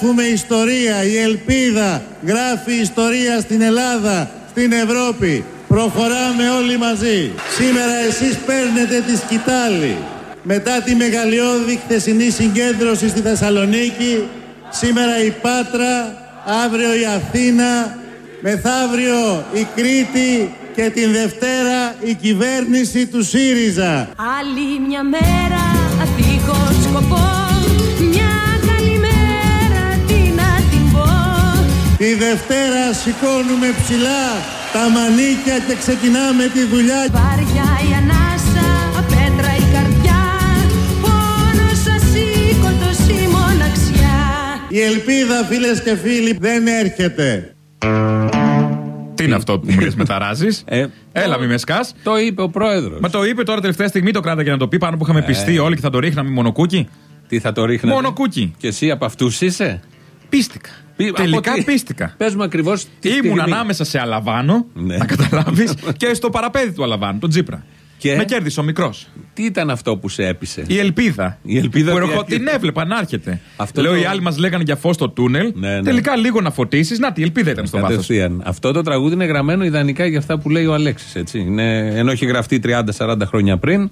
Γράφουμε ιστορία. Η ελπίδα γράφει ιστορία στην Ελλάδα, στην Ευρώπη. Προχωράμε όλοι μαζί. Σήμερα εσείς παίρνετε τη σκητάλη. Μετά τη μεγαλειώδη χθεσινή συγκέντρωση στη Θεσσαλονίκη, σήμερα η Πάτρα, αύριο η Αθήνα, μεθαύριο η Κρήτη και την Δευτέρα η κυβέρνηση του ΣΥΡΙΖΑ. Άλλη μια μέρα Τη Δευτέρα σηκώνουμε ψηλά τα μανίκια και ξεκινάμε τη δουλειά. Βάρια η ανάσα, πέτρα η καρδιά Πόνος ασήκωτος η μοναξιά Η ελπίδα φίλες και φίλοι δεν έρχεται. Τι είναι αυτό που μου λες μεταράζει. Ε, Έλα, μη με σκάς. Το είπε ο πρόεδρος. Μα το είπε τώρα τελευταία στιγμή το κράταγε να το πει πάνω που Ε. είχαμε πιστεί όλοι και θα το ρίχναμε μονοκούκι. Τι θα το ρίχνετε. Μόνο κούκι. Και εσύ από αυτούς είσαι; Πίστηκα. Πι- Τελικά από τι- πίστηκα. Πες μου ακριβώς τι Ήμουν στιγμή. ανάμεσα σε Αλαβάνο, Ναι. να καταλάβεις, και στο παραπέδι του Αλαβάνου, τον Τζίπρα. Και; Με κέρδισε ο μικρός. Τι ήταν αυτό που σε έπεισε; Η ελπίδα. Η ελπίδα που τι ερχο- έρχεται. την έβλεπα να έρχεται. Αυτό Λέω το- οι άλλοι μας λέγανε για φως στο τούνελ. Ναι, ναι. Τελικά λίγο να φωτίσεις. Να, τη ελπίδα ήταν στο βάθος. Κατευθείαν. Αυτό το τραγούδι είναι γραμμένο ιδανικά για αυτά που λέει ο Αλέξης. Είναι, ενώ έχει γραφτεί 30-40 χρόνια πριν,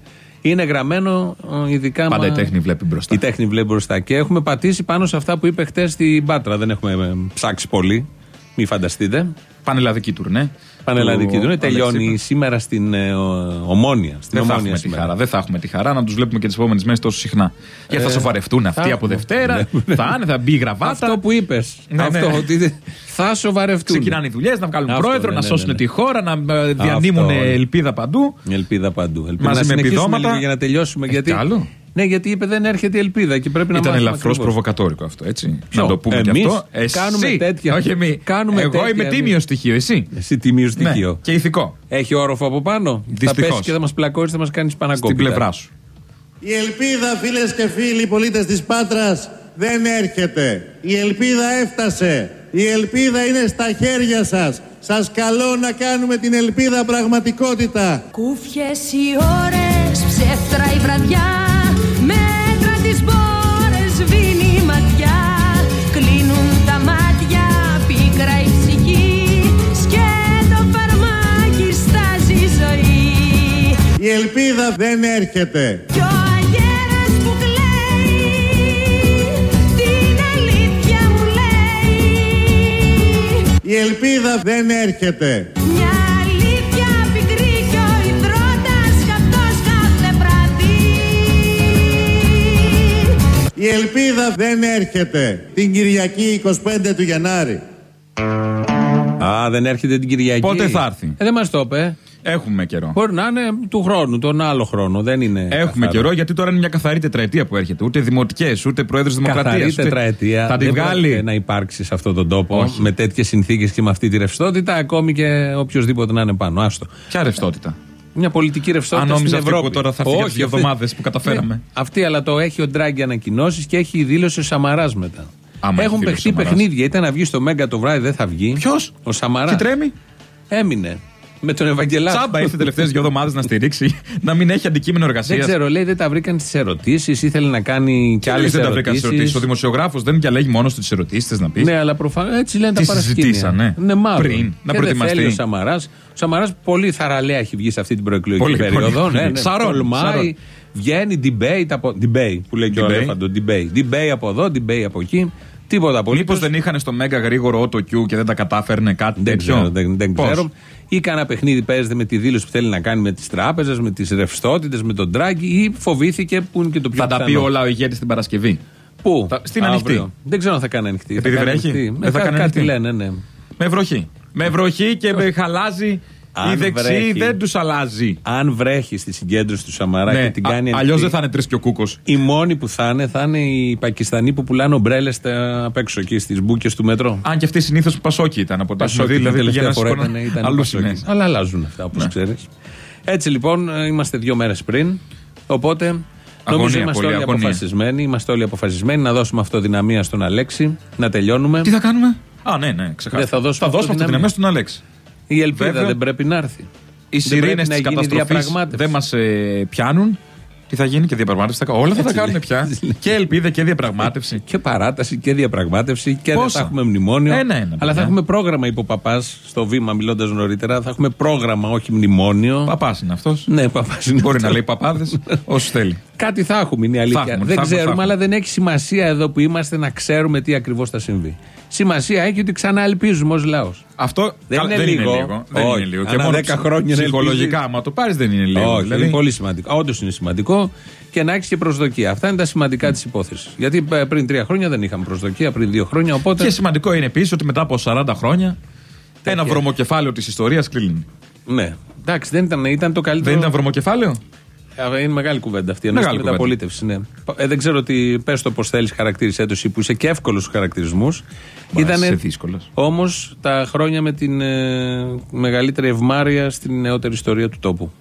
είναι γραμμένο ε, ειδικά. Πάντα μα- η τέχνη βλέπει μπροστά. Η τέχνη βλέπει μπροστά. Και έχουμε πατήσει πάνω σε αυτά που είπε χτες στην Πάτρα. Δεν έχουμε ε, ψάξει πολύ. Μην φανταστείτε. Πανελλαδική τουρνέ. Πανελλαδική του του είναι. Αλέξη Τελειώνει Τσίπρα. σήμερα στην ε, ο- Ομόνια. Στην Δεν θα Ομόνια έχουμε τη σήμερα. χαρά. Δεν θα έχουμε τη χαρά να τους βλέπουμε και τις επόμενες μέρες τόσο συχνά. Γιατί θα σοβαρευτούν αυτοί από έχουμε. Δευτέρα. Ναι. Θα είναι, θα μπει η γραβάτα. Αυτό που είπες. Ναι, αυτό ναι. ότι θα σοβαρευτούν. Ξεκινάνε οι δουλειές, να βγάλουν Αυτό, πρόεδρο, ναι, να ναι, σώσουν ναι, ναι. τη χώρα, να ε, διανύμουν Αυτό. ελπίδα παντού. Ελπίδα παντού. Ελπίδα. Μαζί να με συνεχίσουμε επιδόματα. λίγο για να τελειώσουμε. Έχει γιατί, κι άλλο; Ναι, γιατί είπε δεν έρχεται η ελπίδα και πρέπει να Ήταν μάθουμε ελαφρώς ακριβώς. προβοκατόρικο αυτό, έτσι. Ποιο; Να το πούμε Εμείς και αυτό. Εσύ. κάνουμε τέτοια- Όχι εμείς. κάνουμε Εγώ τέτοια είμαι εμείς. τίμιο στοιχείο, εσύ. Εσύ τιμίο στοιχείο. Ναι, και ηθικό. Έχει όροφο από πάνω; Δυστυχώς. Θα πέσει και θα μας πλακώσεις, θα μας κάνεις πανακόπιτα. Στην πλευρά σου. Η ελπίδα φίλες και φίλοι πολίτες της Πάτρας δεν έρχεται. Η ελπίδα έφτασε. Η ελπίδα είναι στα χέρια σας. Σας καλώ να κάνουμε την ελπίδα πραγματικότητα. Κούφιες οι ώρες, ψεύτρα η βραδιά Η ελπίδα δεν έρχεται. Κι ο αγέρας που κλαίει Την αλήθεια μου λέει Η ελπίδα δεν έρχεται. Μια αλήθεια πικρή κι ο υδρότας καυτός κάθε βράδυ Η ελπίδα δεν έρχεται. Την Κυριακή 25 του Γενάρη. Α, δεν έρχεται την Κυριακή. Πότε θα έρθει; Ε, δεν μας το είπε. Έχουμε καιρό. Μπορεί να είναι του χρόνου, τον άλλο χρόνο. Δεν είναι. Έχουμε καθαρό. καιρό γιατί τώρα είναι μια καθαρή τετραετία που έρχεται. Ούτε δημοτικές, ούτε πρόεδρος Καθαρή Δημοκρατίας. τετραετία. Θα τη δεν βγάλει. πρόκειται να υπάρξει σε αυτόν τον τόπο Όχι. με τέτοιες συνθήκες και με αυτή τη ρευστότητα, ακόμη και οποιοδήποτε να είναι πάνω. Άστο. Ποια ρευστότητα; Μια πολιτική ρευστότητα Αν νόμιζα στην αυτή Ευρώπη. που τώρα θα έρθει για Όχι, δύο αυτή- εβδομάδες που καταφέραμε. Ναι, αυτή, αλλά το έχει ο Ντράγκη ανακοινώσεις και έχει η δήλωση ο Σαμαράς μετά. Άμα έχει Έχουν δήλωση παιχτεί ο Σαμαράς. παιχνίδια. Ήταν να βγει στο Μέγκα το βράδυ, δεν θα βγει. Ποιος; Ο Σαμαράς. Και τρέμει. Έμεινε. Με τον Ευαγγελάτο. Τσάμπα ήρθε τελευταίες δύο εβδομάδες να στηρίξει, να μην έχει αντικείμενο Δεν εργασία. ξέρω, λέει δεν τα βρήκαν στις ερωτήσεις. Ήθελε να κάνει κι άλλες δεν τα βρήκα στις ερωτήσεις. Ο δημοσιογράφος δεν διαλέγει μόνος στι ερωτήσεις, να πει. Ναι, αλλά προφανώ έτσι λένε Τις τα παρασκήνια. συζητήσανε Ναι, μάλλον. πριν, να και δεν προετοιμαστεί. θέλει ο Σαμαράς. Ο Σαμαράς πολύ θαραλέα έχει βγει σε αυτή την προεκλογική Πολύ, περίοδο. πολύ, ναι, πολύ. ναι. Σαρών, Τολμάει, σαρών. βγαίνει debate από. Debate που λέει και ο Debate. Αλέφαντο. Debate. Debate από εδώ, debate από εκεί. Τίποτα πολύ. Μήπως δεν είχαν στο μέγα γρήγορο auto Q και δεν τα κατάφερνε κάτι Δεν τέτοιο; ξέρω, δεν, δεν Πώς; ξέρω. Ή κανένα παιχνίδι παίζεται με τη δήλωση που θέλει να κάνει με τις τράπεζες, με τις ρευστότητες, με τον Τράγκη ή φοβήθηκε που είναι και το πιο Θα τα πει πιθανό. όλα ο ηγέτης την Παρασκευή. Πού; Θα- στην Αύριο. ανοιχτή. Δεν ξέρω αν θα κάνει ανοιχτή. Επειδή θα κάνει βρέχει; ανοιχτή. Δεν θα Ε, κάνει κάτι ανοιχτή. λένε, ναι. Με βροχή. Με βροχή και με χαλάζει. Αν Οι δεξιοί βρέχει. δεν τους αλλάζει. Αν βρέχει στη συγκέντρωση του Σαμαρά και την κάνει Αλλιώς ανοιχτή, δεν θα είναι τρεις και ο κούκος. Οι μόνοι που θα είναι θα είναι οι Πακιστανοί που πουλάνε ομπρέλες απ' έξω εκεί στις μπουκέ του μετρό. Αν και αυτοί συνήθως πασόκι ήταν από τα Πασόκι, δηλαδή την τελευταία πηγαίναν φορά σηκώναν ήταν, ήταν αλλού Πασόκι. σημαίες. Αλλά αλλάζουν αυτά όπως Ναι. ξέρεις. Έτσι λοιπόν ε, είμαστε δύο μέρες πριν. Οπότε νομίζω Αγωνία, είμαστε πολύ όλοι αγωνία. αποφασισμένοι. Είμαστε όλοι αποφασισμένοι να δώσουμε αυτοδυναμία στον Αλέξη, να τελειώνουμε. Τι θα κάνουμε; Α, ναι, ναι, ξεχάσαμε. Δεν θα δώσουμε θα δώσουμε αυτοδυναμία. αυτοδυναμία στον Αλέξη. Η ελπίδα Βέβαια. δεν πρέπει να έρθει. Οι Δεν πρέπει σιρήνες να της γίνει καταστροφής διαπραγμάτευση. δεν μας πιάνουν. Τι θα γίνει και διαπραγμάτευση. θα κα- Όλα θα τα Έτσι κάνουν λέει. πια. και ελπίδα και διαπραγμάτευση. Και παράταση και διαπραγμάτευση και δεν Πόσα; θα έχουμε μνημόνιο. Ένα-ένα, αλλά παιδιά. θα έχουμε πρόγραμμα, είπε ο παπάς στο βήμα, μιλώντας νωρίτερα. Θα έχουμε πρόγραμμα, όχι μνημόνιο. Παπάς είναι αυτός. Ναι, παπάς είναι. Μπορεί αυτός. να λέει παπάδες όσους θέλει. Κάτι θα έχουμε, είναι η αλήθεια. Θα έχουμε, δεν θα έχουμε, ξέρουμε, θα έχουμε. αλλά δεν έχει σημασία εδώ που είμαστε να ξέρουμε τι ακριβώς θα συμβεί. Σημασία έχει ότι ξανά ελπίζουμε ως λαός. Αυτό Δεν καλά, είναι δεν λίγο. είναι λίγο. Δεν Όχι. είναι λίγο. Ανά δέκα χρόνια να ψυχολογικά, ελπίζεις. άμα το πάρεις, δεν είναι λίγο. Όχι, δηλαδή, είναι πολύ σημαντικό. Όντως είναι σημαντικό και να έχεις και προσδοκία. Αυτά είναι τα σημαντικά της υπόθεσης. Γιατί ε, πριν τρία χρόνια δεν είχαμε προσδοκία, πριν δύο χρόνια. Οπότε. Και σημαντικό είναι επίσης ότι μετά από 40 χρόνια ένα βρωμοκεφάλαιο της ιστορίας κλείνει. Ναι. Εντάξει, δεν ήταν, ήταν το καλύτερο. Δεν ήταν βρωμοκεφάλαιο; Α, Είναι μεγάλη κουβέντα αυτή. Εννοείς Μεγάλη τη μεταπολίτευση. Ναι. Ε, δεν ξέρω τι. Πες το πώς θέλεις, χαρακτήρισέ το εσύ που είσαι και εύκολος στους χαρακτηρισμούς. είσαι δύσκολος. Όμως τα χρόνια με την ε, μεγαλύτερη ευμάρεια στην νεότερη ιστορία του τόπου.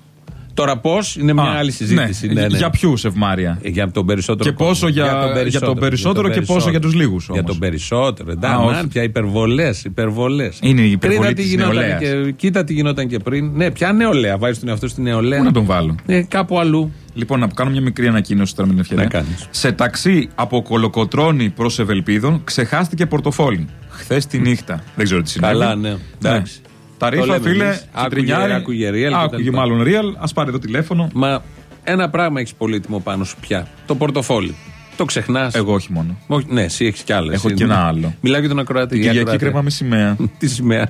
Τώρα πώς είναι μια Α, άλλη συζήτηση. ναι. Ναι, ναι. Για ποιους ευμάρεια. Ε, Για τον περισσότερο. Και πόσο κόσμο. για- για τον περισσότερο και πόσο για τους λίγους Για όμως. τον περισσότερο. Α, Εντάξει, όχι. να, πια υπερβολές. Υπερβολές. Είναι η υπερβολή Κοίτα τι της γινόταν νεολαίας. και, κοίτα τι γινόταν και πριν. Ναι, πια νεολαία. Βάζεις τον εαυτό στην νεολαία. Πού να τον βάλω; Ε, κάπου αλλού. Λοιπόν, να κάνω μια μικρή ανακοίνωση τώρα με την ευκαιρία. Να κάνεις. Σε ταξί από Κολοκοτρώνη προς Ευελπίδων ξεχάστηκε πορτοφόλι. Χθες τη νύχτα. Δεν ξέρω τι συνέβη. Καλά, ναι. Εντάξει. Τα Το ρήφα, λέμε φίλε, εμείς. Άκουγε- τσιτρινιάρη. άκουγε real και τα Άκουγε λοιπά. μάλλον real. Α πάρει εδώ τηλέφωνο. Μα ένα πράγμα έχεις πολύτιμο πάνω σου πια. Το πορτοφόλι. Το ξεχνάς. Εγώ όχι μόνο. Όχι, ναι, εσύ έχεις κι άλλες. Έχω και ένα άλλο. Μιλάω για τον ακροατή. Την για Κυριακή ακροατή. κρεμάμε σημαία Τη σημαία.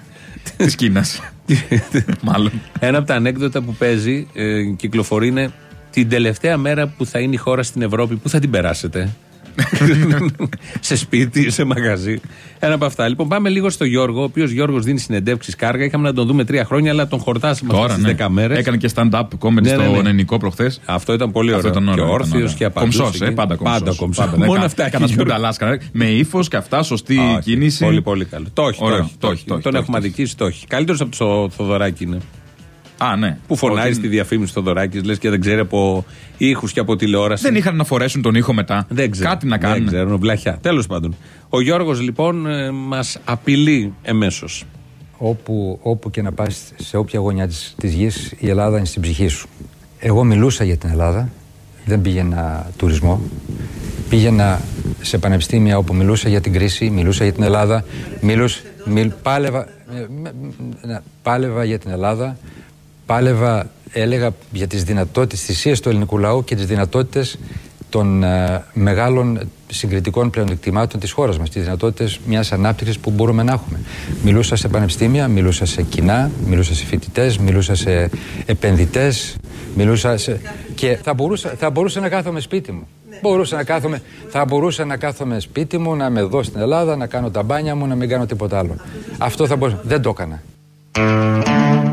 της Κίνας. μάλλον. Ένα από τα ανέκδοτα που παίζει, ε, κυκλοφορεί είναι την τελευταία μέρα που θα είναι η χώρα στην Ευρώπη, πού θα την περάσετε; σε σπίτι, σε μαγαζί. Ένα από αυτά. Λοιπόν, πάμε λίγο στο Γιώργο, ο οποίος Γιώργος δίνει συνεντεύξεις κάργα. Είχαμε να τον δούμε τρία χρόνια, αλλά τον χορτάσαμε Τώρα, στι ναι. 10 μέρες. Έκανε και stand-up comedy Ναι, ναι, στο ναι. ελληνικό προχθές. Αυτό ήταν πολύ ωραίο. Αυτό ήταν ωραίο. και ήταν όρθιος ωραίο. και απαντούσε. Κομψός, ε, εκεί. πάντα κομψός. Πάντα κομψός. Πάντα, ναι, Μόνο κα- αυτά έχει. Κανένας Γιώργο. μπουνταλάς, κανένα- Με ύφος και αυτά, σωστή Όχι, κίνηση. Πολύ, πολύ καλό. Το έχει. Ωραίο. Το έχει. Το έχει, το έχει, Τον το έχουμε έχει. αδικήσει, το έχει. Καλύτερος από το Θοδωράκι είναι. Α, ναι. Που φωνάει Ότι στη διαφήμιση Θοδωράκη, λες και δεν ξέρει από ήχους και από τηλεόραση. Δεν είχαν να φορέσουν τον ήχο μετά. Δεν ξέρω. Κάτι να Δεν κάνουν. ξέρουν, βλαχιά. Τέλος πάντων. Ο Γιώργος λοιπόν μας απειλεί εμέσως. όπου, όπου και να πας σε όποια γωνιά της, της γης η Ελλάδα είναι στην ψυχή σου. Εγώ μιλούσα για την Ελλάδα, δεν πήγαινα τουρισμό. Πήγαινα σε πανεπιστήμια όπου μιλούσα για την κρίση, μιλούσα για την Ελλάδα, μιλούσα, μιλ, πάλευα, ε, με- με- πάλευα για την Ελλάδα, πάλευα, έλεγα για τις δυνατότητες, τις θυσίες του ελληνικού λαού και τις δυνατότητες των ε, μεγάλων συγκριτικών πλεονεκτημάτων της χώρας μας, τις δυνατότητες μιας ανάπτυξης που μπορούμε να έχουμε. Μιλούσα σε πανεπιστήμια, μιλούσα σε κοινά, μιλούσα σε φοιτητές, μιλούσα σε επενδυτές, μιλούσα σε... και θα μπορούσα, θα μπορούσα να κάθομαι σπίτι μου. Μπορούσα να κάθομαι, θα μπορούσα να κάθομαι σπίτι μου, να είμαι εδώ στην Ελλάδα, να κάνω τα μπάνια μου, να μην κάνω τίποτα άλλο. Αυτό θα μπορούσα. Δεν το έκανα.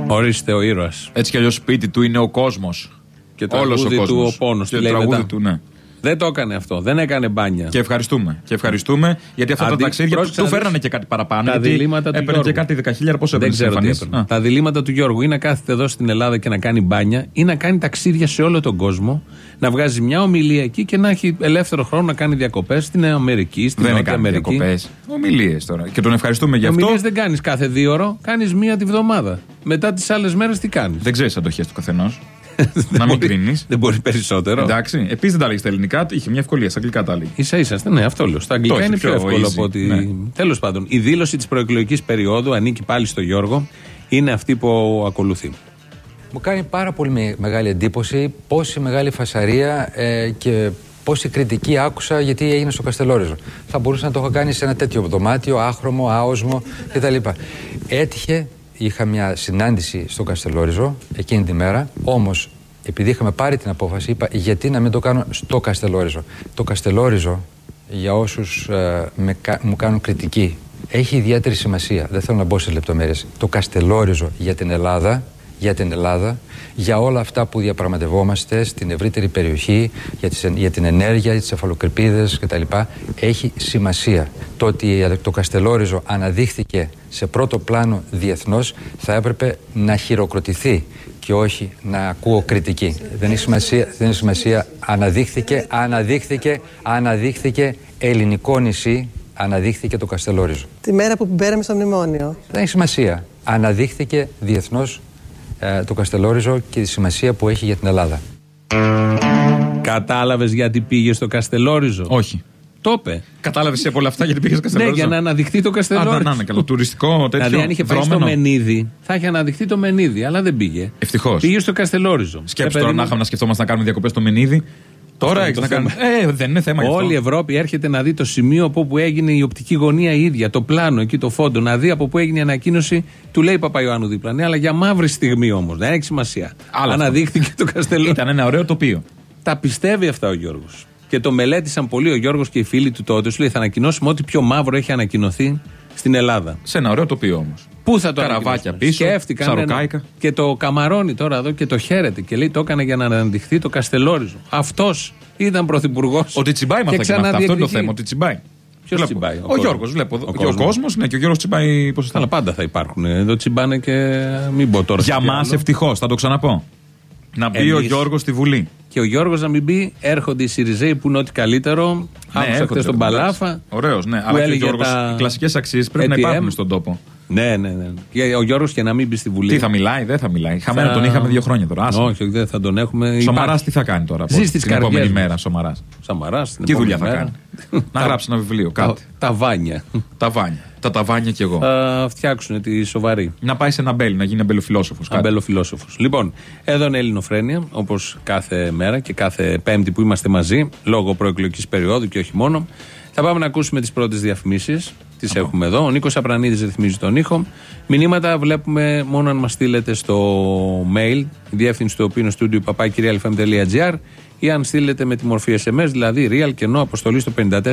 Ορίστε ο ήρωας. Έτσι κι αλλιώς σπίτι του είναι ο κόσμος. Και το Όλος τραγούδι ο του κόσμος. ο πόνος. Και το τραγούδι του, ναι. Δεν το έκανε αυτό. Δεν έκανε μπάνια. Και ευχαριστούμε. Και ευχαριστούμε γιατί αυτά Αντί- τα ταξίδια του, πρόσεξε του να δεις φέρνανε και κάτι παραπάνω. τα γιατί διλήμματα του έπαιρνε και Γιώργου. κάτι δεκαχίλιαρα πώς Δεν έπαιρνε ξέρω τι εμφανίσεις. έπαιρνε. Α. Τα διλήμματα του Γιώργου ή να κάθεται εδώ στην Ελλάδα και να κάνει μπάνια ή να κάνει ταξίδια σε όλο τον κόσμο, να βγάζει μια ομιλία εκεί και να έχει ελεύθερο χρόνο να κάνει διακοπές στην Αμερική, στην Δεν Νότια έκανε Αμερική. διακοπές. Ομιλίες τώρα. Και τον ευχαριστούμε γι' αυτό. Ομιλίες δεν κάνεις κάθε δύο ώρο, κάνεις μία τη βδομάδα. Μετά τις άλλες μέρες τι κάνεις; Δεν ξέρεις αντοχές του καθενός. να μην κρίνει. Δεν μπορεί περισσότερο. Εντάξει. Επίσης δεν τα λέγει στα ελληνικά, είχε μια ευκολία. Στα αγγλικά τα λέγει. σα ίσα, ναι, αυτό λέω. Στα αγγλικά Το έχει είναι πιο, πιο εύκολο easy, από ότι. ναι. Τέλος πάντων, η δήλωση της προεκλογικής περίοδου ανήκει πάλι στο Γιώργο. Είναι αυτή που ακολουθεί. Μου κάνει πάρα πολύ με- μεγάλη εντύπωση πόση μεγάλη φασαρία ε, και πόση κριτική άκουσα γιατί έγινε στο Καστελόριζο. Θα μπορούσα να το έχω κάνει σε ένα τέτοιο δωμάτιο, άχρωμο, άοσμο κτλ. Έτυχε, είχα μια συνάντηση στο Καστελόριζο εκείνη τη μέρα, όμως επειδή είχαμε πάρει την απόφαση, είπα γιατί να μην το κάνω στο Καστελόριζο. Το Καστελόριζο, για όσους ε, με, κα- μου κάνουν κριτική, έχει ιδιαίτερη σημασία. Δεν θέλω να μπω σε λεπτομέρειες. Το Καστελόριζο για την Ελλάδα για την Ελλάδα, για όλα αυτά που διαπραγματευόμαστε στην ευρύτερη περιοχή, για, τις, για την ενέργεια, για τις αφαλοκρηπίδες κτλ. Έχει σημασία. Το ότι το Καστελόριζο αναδείχθηκε σε πρώτο πλάνο διεθνώς θα έπρεπε να χειροκροτηθεί και όχι να ακούω κριτική. Δεν έχει σημασία, δεν έχει σημασία. Αναδείχθηκε, αναδείχθηκε, αναδείχθηκε ελληνικό νησί, αναδείχθηκε το Καστελόριζο. Τη μέρα που μπαίναμε στο μνημόνιο. Δεν έχει σημασία. Αναδείχθηκε διεθνώς ε, το Καστελόριζο και τη σημασία που έχει για την Ελλάδα. Κατάλαβες γιατί πήγε στο Καστελόριζο; Όχι. Το είπε. Κατάλαβες σε πολλά αυτά γιατί πήγες στο Ναι, Καστελόριζο; για να αναδειχθεί το Α, Καστελόριζο. να, να είναι καλό. Τουριστικό τέτοιο. Δηλαδή, αν είχε πάει στο δρόμενο. Μενίδη, θα είχε αναδειχθεί το Μενίδη, αλλά δεν πήγε. Ευτυχώς. Πήγε στο Καστελόριζο. Σκέψτε Ε, τώρα παιδί να μου, είχαμε να σκεφτόμαστε να κάνουμε διακοπές στο Μενίδη. Τώρα είναι έχεις το να κάνεις. θέμα. Ε, δεν είναι θέμα γι' αυτό. Όλη η Ευρώπη έρχεται να δει το σημείο από όπου έγινε η οπτική γωνία η ίδια, το πλάνο, εκεί το φόντο. Να δει από πού έγινε η ανακοίνωση του λέει Παπαϊωάννου δίπλα. Ναι, αλλά για μαύρη στιγμή όμως. Δεν έχει σημασία. Άλλο αυτό. Αναδείχθηκε το Καστελόριζο. Ήταν ένα ωραίο τοπίο. Τα πιστεύει αυτά ο Γιώργος. Και το μελέτησαν πολύ ο Γιώργος και οι φίλοι του τότε. Σου λέει θα ανακοινώσουμε ό,τι πιο μαύρο έχει ανακοινωθεί στην Ελλάδα. Σε ένα ωραίο τοπίο όμως. Πού θα το Καραβάκια ανακοινώσουμε; πίσω, Σκέφτηκαν σαροκάικα. ένα- Και το καμαρώνει τώρα εδώ και το χαίρεται. Και λέει το έκανε για να αναδειχθεί το Καστελόριζο. Αυτός ήταν πρωθυπουργός. Ότι τσιμπάει με αυτά και με αυτά. Αυτό είναι το θέμα. Ότι τσιμπάει. Ποιος Βλέπω. τσιμπάει, ο Ο, κόσμος. Γιώργος, βλέπω. εδώ. Ο και ο κόσμος. κόσμο, ναι, και ο Γιώργος τσιμπάει ποσοστά. Αλλά πάντα θα υπάρχουν. Εδώ τσιμπάνε και μην πω τώρα. Για σε τι μας άλλο. ευτυχώς, θα το ξαναπώ. Να μπει ο Εμείς- Γιώργος στη Βουλή. Και ο Γιώργος να μην μπει, έρχονται οι Σιριζέοι που είναι ό,τι καλύτερο. Άκουσα έρχονται, χθε τον εντάξει. Παλάφα. Ωραίος, ναι. που Αλλά και ο έλεγε Γιώργος, τα οι κλασικές αξίες πρέπει να ATM. υπάρχουν στον τόπο. Ναι, ναι, ναι. Και ο Γιώργος και να μην μπει στη Βουλή. Τι θα μιλάει, δεν θα μιλάει. Χαμένα Θα- τον είχαμε δύο χρόνια τώρα. άσε. Όχι, όχι, δεν θα τον έχουμε. Σαμαρά Υπάρχει. τι θα κάνει τώρα. Ζεις από στις την επόμενη καρδιές μας. μέρα, Σαμαράς. Σαμαρά. Τι δουλειά θα κάνει; Να γράψει ένα βιβλίο, Τα, κάτι. τα βάνια. Τα βάνια. Τα ταβάνια κι εγώ. Θα φτιάξουν τη σοβαρή. Να πάει σε ένα μπέλ, να γίνει αμπελοφιλόσοφος. Αμπελοφιλόσοφος. Λοιπόν, εδώ είναι Ελληνοφρένεια, όπως κάθε μέρα και κάθε Πέμπτη που είμαστε μαζί, λόγω προεκλογικής περίοδου και όχι μόνο. Θα πάμε να ακούσουμε τις πρώτες διαφημίσεις. Τις έχουμε εδώ. Ο Νίκος Απρανίδης ρυθμίζει τον ήχο. Μηνύματα βλέπουμε μόνο αν μας στείλετε στο mail, η διεύθυνση του οποίου είναι studio papakirialfm.gr ή αν στείλετε με τη μορφή SMS, δηλαδή real και no αποστολή στο 54%.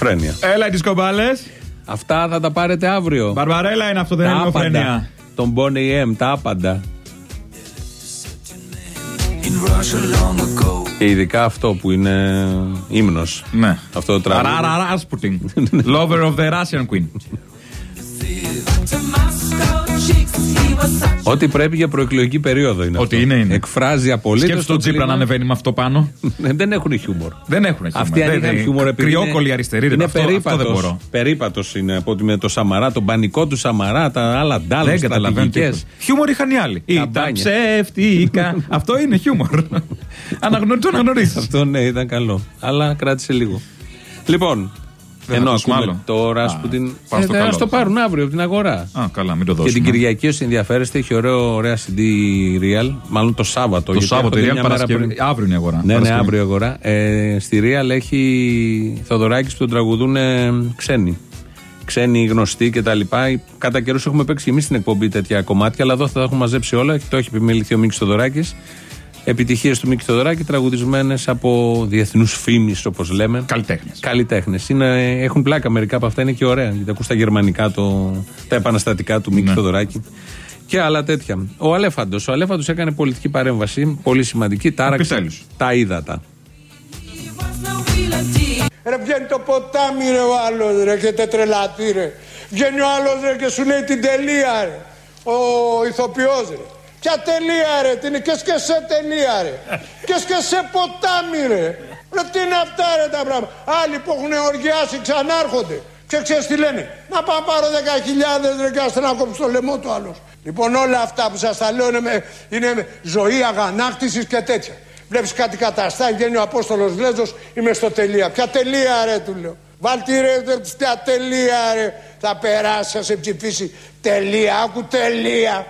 Ελληνοφρένεια. Έλα τις κομπάλες. Αυτά θα τα πάρετε αύριο. Μπαρμπαρέλα είναι αυτό, δεν Τα είναι άπαντα. ελληνοφρένεια. Τον Bonnie M, τα άπαντα. Και ειδικά αυτό που είναι ύμνος. Ναι. Αυτό το τραγούδι. Ραρα Ράσπουτιν. Lover of the Russian Queen. Ό,τι πρέπει για προεκλογική περίοδο είναι Ό,τι αυτό. είναι, είναι. Εκφράζει απολύτως. Σκέψτε τον Τσίπρα να ανεβαίνει με αυτό πάνω. δεν έχουν χιούμορ. Δεν έχουν χιούμορ. Αυτοί αν Δεν- είχαν δεν- χιούμορ επειδή Κρυόκολλοι είναι- αριστεροί. ρε, Είναι αυτό, αυτό δεν περίπατος. μπορώ. Περίπατος είναι από ότι με το Σαμαρά, τον πανικό του Σαμαρά, τα άλλα ντάλμα, Δεν καταλαβαίνω στρατηγικές. τίποτα. Χιούμορ είχαν οι άλλοι. Ήταν μπάνια. ψεύτικα. Αυτό είναι χιούμορ. Αναγνωρίζω, το αναγνωρίζεις. Αυτό ναι, ήταν καλό. Αλλά κράτησε λίγο. Λοιπόν, Δεν θα ενώ ακούσουμε ακούμε άλλο. το Α, Ράσπουτιν. πάω στο Ε, καλό. ας το πάρουν αύριο από την αγορά. Α, καλά, μην το Και δώσουμε. την Κυριακή, όσοι ενδιαφέρεστε, έχει ωραίο, ωραία CD Real. Μάλλον το Σάββατο. Το γιατί Σάββατο, έρχονται η Real μια μέρα Παρασκευή. πριν. Αύριο είναι η αγορά. Ναι, ναι, Παρασκευή. αύριο η αγορά. Ε, στη Real έχει Θοδωράκης που τον τραγουδούν ε, ξένοι. Ξένοι γνωστοί κτλ. Κατά καιρούς έχουμε παίξει και εμείς στην εκπομπή τέτοια κομμάτια, αλλά εδώ θα τα έχουμε μαζέψει όλα. Και το έχει επιμεληθεί ο Μίκης Θοδωράκη. Επιτυχίες του Μίκη Θοδωράκη, τραγουδισμένες από διεθνούς φήμης, όπως λέμε. Καλλιτέχνες. Καλλιτέχνες. Έχουν πλάκα μερικά από αυτά, είναι και ωραία. Γιατί ακούς τα γερμανικά, το, τα επαναστατικά του Μίκη Ναι. Θοδωράκη. Και άλλα τέτοια. Ο Αλέφαντος. Ο Αλέφαντος έκανε πολιτική παρέμβαση, πολύ σημαντική. Τάραξε Επιτέλους. τα ύδατα. Ρε βγαίνει το ποτάμι ρε ο άλλος ρε και έχετε τρελαθεί ρε. Βγαίνει ο άλλος ρε και σου λέει την τελεία ρε. Ο ηθοποιός ρε. Ποια τελεία ρε, την και και σε τελεία ρε. Και και σε ποτάμι ρε. Ρε τι είναι αυτά ρε τα πράγματα. Άλλοι που έχουν οργιάσει ξανάρχονται. Και ξέρεις τι λένε; Να πάω πάρω 10.000 ρε και άστε να κόψω το λαιμό του άλλος. Λοιπόν όλα αυτά που σας τα λέω είναι, με, είναι με ζωή αγανάκτησης και τέτοια. Βλέπεις κάτι καταστάει, βγαίνει ο Απόστολος Γλέζος, είμαι στο τελεία. Ποια τελεία ρε του λέω. Βάλτε ρε, ρε ποια τελεία ρε. Θα περάσει, θα σε ψηφίσει. Τελεία, άκου τελεία.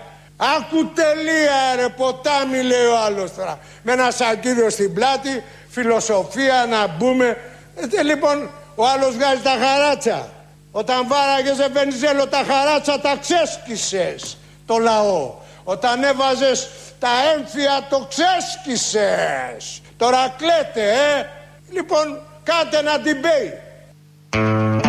Άκου τελεία ρε, ποτάμι λέει ο άλλος τώρα. Με ένα σακίδιο στην πλάτη, φιλοσοφία να μπούμε. Ε, τε, λοιπόν, ο άλλος βγάζει τα χαράτσα. Όταν βάραγες σε Βενιζέλο τα χαράτσα τα ξέσκισες το λαό. Όταν έβαζες τα έμφυα το ξέσκισες. Τώρα κλαίτε, ε. Λοιπόν, Κάτε ένα debate.